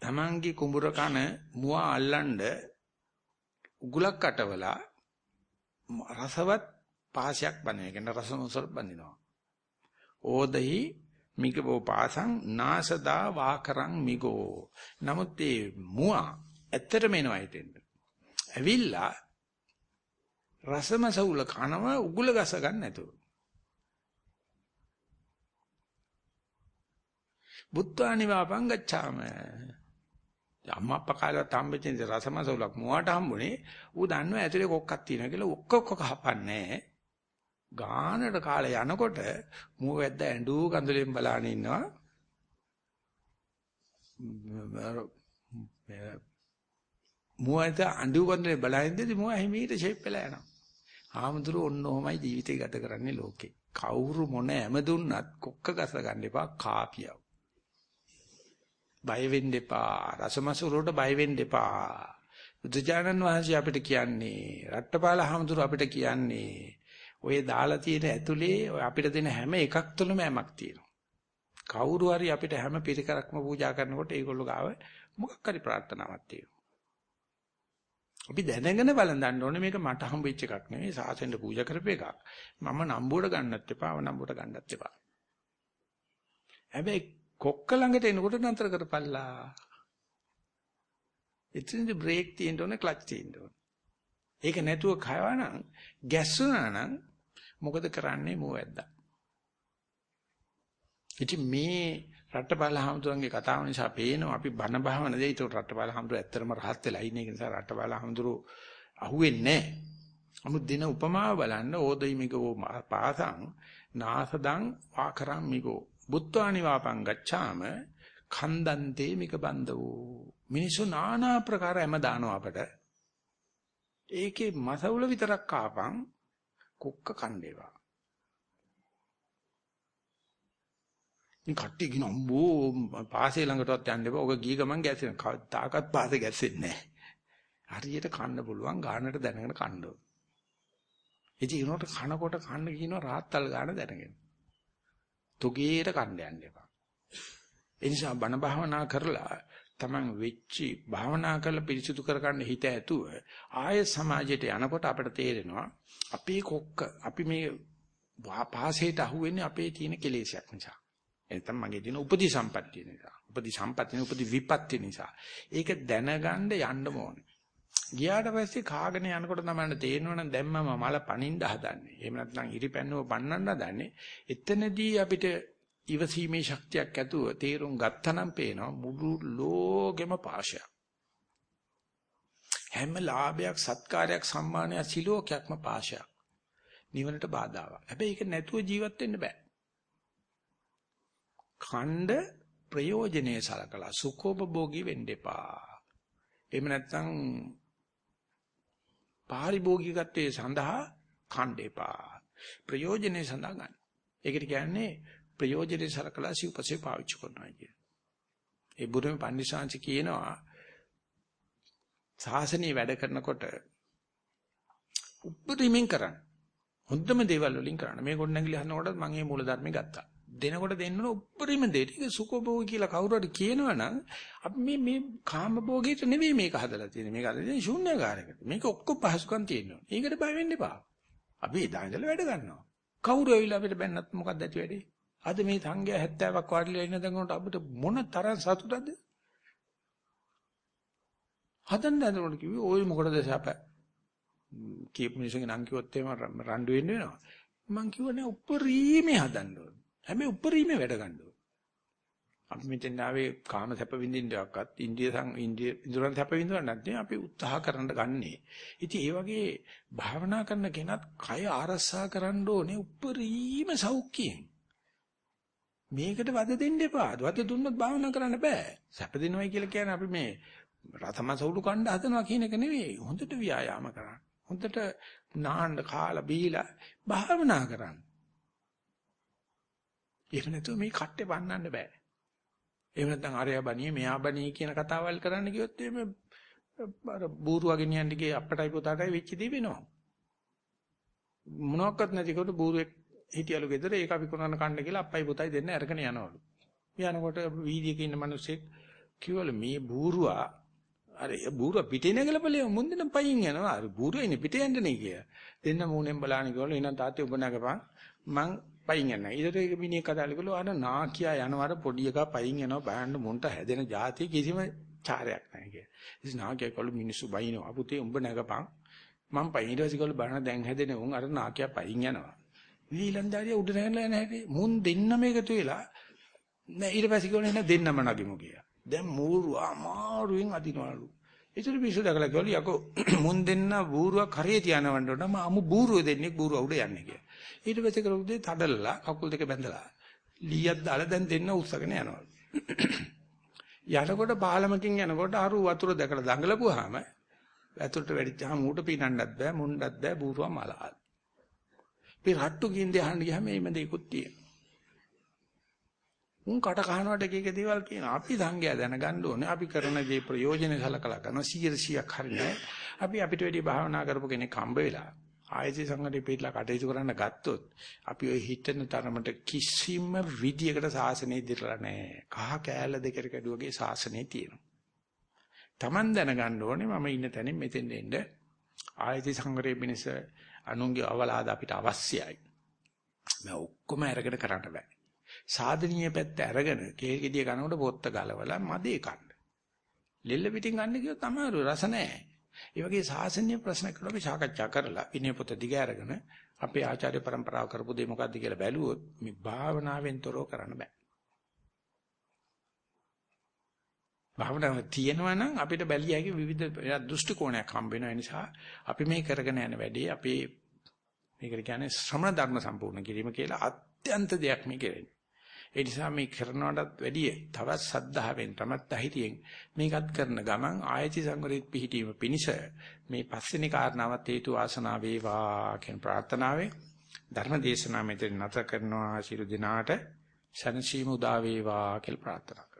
තමන්ගේ කුඹුර කන මුව අල්ලන්න උගුලක් අටවලා රසවත් පාසයක් බඳින. ඒ කියන්නේ රසමසල් බඳිනවා. ඕදයි මිගෝ පාසං නාසදා වාකරං මිගෝ නමුත් මේ මුවා ඇත්තටම එනවා හිතෙන්න ඇවිල්ලා රසමසවුල කනව උගුල ගස ගන්න නැතුව බුද්ධානි වාපං ගච්ඡාම අම්මා අප්පා කාලේ හම්බෙච්ච රසමසවුලක් මුවාට හම්බුනේ ඌ දන්නවා ඇතුලේ කොක්කක් තියෙනවා කියලා ඔක්ක කොක්ක කහපන්නේ ගානට කාලේ යනකොට මුව වැද්ද ඇඬු කඳුලෙන් බලාගෙන ඉන්නවා. මුවද අඬු කඳුලෙන් බලාගෙනදී මුව හිමීට ෂේප් වෙලා යනවා. ආමතුරු ඔන්න ඔහමයි ජීවිතය ගත කරන්නේ ලෝකේ. කවුරු මොන හැම දුන්නත් කොක්ක ගස ගන්න එපා කාපියව. බය වෙන්න එපා. රසමසුරට බය වෙන්න එපා. බුදුජානන් වහන්සේ අපිට කියන්නේ රට්ටපාල හාමුදුරු අපිට කියන්නේ ඔය දාලා තියෙන ඇතුලේ අපිට දෙන හැම එකක් තුළම යමක් තියෙනවා. කවුරු හරි අපිට හැම පිරිකරක්ම පූජා කරනකොට ඒගොල්ලෝ ගාව මොකක් හරි ප්‍රාර්ථනාවක් තියෙනවා. අපි දැනගෙන බලඳන්න ඕනේ මේක මට හම්බෙච්ච එකක් නෙවෙයි සාසෙන්ට පූජා කරපු එකක්. මම නම්බුවට ගන්නත් එපා, නම්බුවට ගන්නත් එපා. හැබැයි කොක්ක ළඟට එනකොට නතර කරපල්ලා. එතනදී බ්‍රේක් තියෙන්න ඕනේ, ක්ලච් තියෙන්න ඕනේ. ඒක නැතුව කයවනම් ගැස්සුනා නම් මොකද කරන්නේ මොවැද්දා. ඉතින් මේ රට්ටපාල හමුදුරන්ගේ කතාව නිසා පේනවා අපි බණ භාවන දෙයි ඒතකොට රට්ටපාල හමුදුර ඇත්තටම රහත් වෙලා ඉන්නේ ඒ නිසා රට්ටපාල හමුදුර අහුවෙන්නේ නැහැ. නමුත් දින උපමාව බලන්න ඕදයි මිගෝ පාසං නාසදං වාකරං මිගෝ බුත්වානි වාපං ගච්ඡාම khndante මික බන්දවෝ මිනිසු নানা ප්‍රකාර හැම දානවා අපට ඒකේ මසවුල විතරක් කාපන් කුක්ක කණ්ඩේවා. ඉතින් කට්ටිය කියන අම්බෝ පාසේ ළඟටවත් යන්න එපා. ඔක ගිය ගමන් ගැසෙන. තාකත් පාසේ ගැසෙන්නේ නැහැ. හරියට කන්න පුළුවන් ගානට දැනගෙන කන්න ඕන. ඉතින් ඒනොට කනකොට කන්න කියනවා රාත්තල් ගාන දැනගෙන. තුගේට කන්න යන්න එපා. ඒ නිසා බණ භාවනා කරලා Taman වෙච්චි භාවනා කරලා පිරිසුදු කරගන්න හිත ඇතුව ආය සමාජයට යනකොට අපිට තේරෙනවා අපේ කොක්ක අපි මේ පාසයට අහුවෙන්නේ අපේ තියෙන කෙලෙසයක් නිසා. එතන මගේ තියෙන උපදි සම්පත්තිය නිසා. උපදි සම්පත්තිය උපදි විපත්ති නිසා. ඒක දැනගන්න යන්න ඕනේ. ගියාට පස්සේ කාගෙන යනකොට තමයි තේරෙනවනම් දැන් මම මල පනින්න හදන්නේ. එහෙම නැත්නම් ඉරිපැන්නුව පන්නන්න හදන්නේ. එතනදී අපිට ඉවසීමේ ශක්තියක් ඇතුව තේරුම් ගත්තනම් පේනවා මුළු ලෝකෙම පාෂයක්. හැම ලාභයක් සත්කාරයක් සම්මානයක් සිලෝකයක්ම පාෂයක්. නිවනට බාධාවක්. හැබැයි ඒක නැතුව ජීවත් වෙන්න බෑ. ඛණ්ඩ ප්‍රයෝජනේ සලකලා සුඛෝපභෝගී වෙන්න එපා. එහෙම නැත්නම් පාරිභෝගිකත්වයේ සඳහා ඛණ්ඩ එපා. ප්‍රයෝජනේ සඳහා ගන්න. ඒකට කියන්නේ ප්‍රයෝජනෙට සලකලා සිව්පසේ පාවිච්චි කරනවා කියන. ඒ බුදුම පන්දිසාංශ කියනවා සාසනීය වැඩ කරනකොට උපරිමෙන් කරන්න. හොඳම දේවල් වලින් කරන්න. මේ ගොඩනැගිලි හදනකොට මම මේ මූලධර්ම ගත්තා. දෙනකොට දෙන්න උපරිම දෙයට සුඛභෝගී කියලා කවුරු හරි කියනවනම් අපි මේ මේ කාමභෝගීට නෙවෙයි මේක හදලා තියෙන්නේ. මේක හදලා තියෙන්නේ ශූන්‍යකාරයකට. මේක ඔක්කොම පහසුකම් තියෙනවා. ඒකට බය වෙන්න එපා. අපි එදා ඉඳලා වැඩ ගන්නවා. කවුරු ඇවිල්ලා අපිට බැන්නත් මොකක්ද ඇති වෙන්නේ? අද මේ සංඝයා 70ක් වාඩිලා ඉන්න දඟනට අපිට මොන තරම් සතුටද? හදන්න හදනකොට කිව්වේ ওই මොකටද සැප? කීප මිනිස්සුන්ගේ නම් කිව්වොත් එහෙම රණ්ඩු වෙන්න වෙනවා. මං කිව්වනේ උපරිමේ හදන්න ඕන. හැබැයි උපරිමේ වැඩ ගන්න ඕන. අපි මෙතෙන් ආවේ කාම සැප විඳින්නවක්වත් ඉන්දිය සං ඉන්දිය ඉඳුරන් සැප විඳිනවක් නැත්නම් අපි උත්සාහ කරන්න ගන්නේ. ඉතින් ඒ වගේ භාවනා කරන කෙනත් කය ආරස්සා කරන්න ඕනේ උපරිම සෞඛ්‍යයෙන්. මේකට වද දෙන්න එපා. වද දුන්නොත් භාවනා කරන්න බෑ. සැප දෙනවයි කියලා කියන්නේ අපි මේ රතම සවුඩු කණ්ඩ හදනවා කියන එක නෙවෙයි. හොඳට ව්‍යායාම කරන්න. හොඳට නාන්න කාලා බීලා භාවනා කරන්න. එහෙම නැතුව මේ කට්ටේ බන්නන්න බෑ. එහෙම නැත්නම් අරයා බණිය මෙයා බණිය කියන කතාවල් කරන්න ගියොත් එimhe අර බూరుවා ගෙනියන්න ගියේ අපටයි පුතාටයි වෙච්ච දේ වෙනවා. මොනවත් නැතිකොට බూరుවෙක් හිටියලු ගෙදර ඒක අපි කොනන කන්න කියලා අප්පයි පුතයි දෙන්න අරගෙන යනවලු. යනකොට වීදියේක ඉන්න මිනිස්සෙක් කිව්වලු මේ බూరుවා අර බూరుවා පිටේ නැගලපලේ මුන්දෙන පයින් යනවා. අර බూరుවා ඉන්නේ පිටේ යන්නේ නේ කියලා. දෙන්න මූණෙන් බලන්න කිව්වලු එහෙනම් තාත්තේ ඔබ නැගපන්. මං පයින් යනවා. ඊට ඒක මිනිහ කතාලි කළා අර නාකියා යනවාර පොඩි එකා පයින් යනවා බෑන්න මුන්ට හැදෙන જાති කිසිම චාරයක් නැහැ කිය. ඉතින් නාකියා කළු මිනිස්සු බයිනවා. අපුතේ උඹ නැගපන් මං පයින් ඊට පස්සේ කළු බලන දැන් හැදෙන උන් අර නාකියා පයින් යනවා. ඊළඳාරිය උඩ නැගලා නැහැ. මුන් දෙන්නම එකතු වෙලා නෑ ඊට පස්සේ කිව්වනේ නෑ දෙන්නම නගිමු කියලා. දැන් මූරු අමාරුවෙන් අදිනවලු. ඒතර පිස්සු දැකලා කිව්වලු යකෝ මුන් දෙන්න බූරුවක් කරේ තියානවන්න ඕන මම අමු බූරුව දෙන්නේ බූරුව උඩ යන්නේ කියලා. ඊට පස්සේ කරුදේ තඩලලා කකුල් දෙක බැඳලා ලීයක් දාලා දැන් දෙන්න උස්සගෙන යනවා. යනකොට පාලමකින් යනකොට අරු වතුර දැකලා දඟලපුවාම වතුරට වැඩිච්චාම ඌට පිනන්නත් බෑ මුණ්ඩත් බෑ බූරුවා මලහල්. මේ රට්ටු කින්ද යහන්න ගියාම එimhe දෙයක්ත් තියෙනවා. උන් කට කහනවට එක එක දේවල් කියනවා. අපි සංගය දැනගන්න ඕනේ. අපි කරන දේ ප්‍රයෝජන සලකලා කරන 100ක් හරිනේ. අපි අපිට වැඩි භාවනා කරපු කෙනෙක් හම්බ වෙලා ආයති සංගතේ පිටලා කටයුතු කරන්න ගත්තොත් අපි ওই හිතන තරමට කිසිම විදියකට සාසනය දිරලා නැහැ. කහ කෑල්ල දෙකට කැඩුවගේ සාසනය තියෙනවා. Taman දැනගන්න ඕනේ මම ඉන්න තැනින් මෙතෙන් එන්න ආයති සංගරේ මිනිස අනුන්ගේ අවලාද අපිට අවශ්‍යයි. මම ඔක්කොම අරගෙන කරන්න බෑ. සාධනීය පැත්ත අරගෙන කේල් ගෙඩිය කනකොට පොත්ත ගලවලා මදේ කන්න. ලෙල්ල පිටින් ගන්න කිව්වොත් අමාරු රස නැහැ. ඒ වගේ සාසනීය ප්‍රශ්න කරලා අපි සාකච්ඡා කරලා විනය පොත දිග අරගෙන අපේ ආචාර්ය પરම්පරාව කරපු දේ මොකද්ද කියලා බැලුවොත් මේ භාවනාවෙන් තොරව කරන්න බෑ. භාවනාව තියෙනවා නම් අපිට බැලිය හැකි විවිධ දෘෂ්ටි කෝණයක් හම්බ වෙන නිසා අපි මේ කරගෙන යන වැඩේ අපේ මේකට කියන්නේ ශ්‍රමණ ධර්ම සම්පූර්ණ කිරීම කියලා අත්‍යන්ත දෙයක් මේ කෙරෙන්නේ. ඒ නිසා මේ කරනවටත් වැඩිය තවත් සද්ධාවෙන් තමත් ධෛර්යයෙන් මේකත් කරන ගමන් ආයති සංවරිත පිහිටීම පිණිස මේ පස්වෙනි කාරණාවත් හේතු ආසනාව වේවා කියන ප්‍රාර්ථනාවෙන් ධර්ම දේශනාව මෙතන නැත කරනවා. ශිරු දිනාට ශනසීම උදා වේවා කියලා ප්‍රාර්ථනා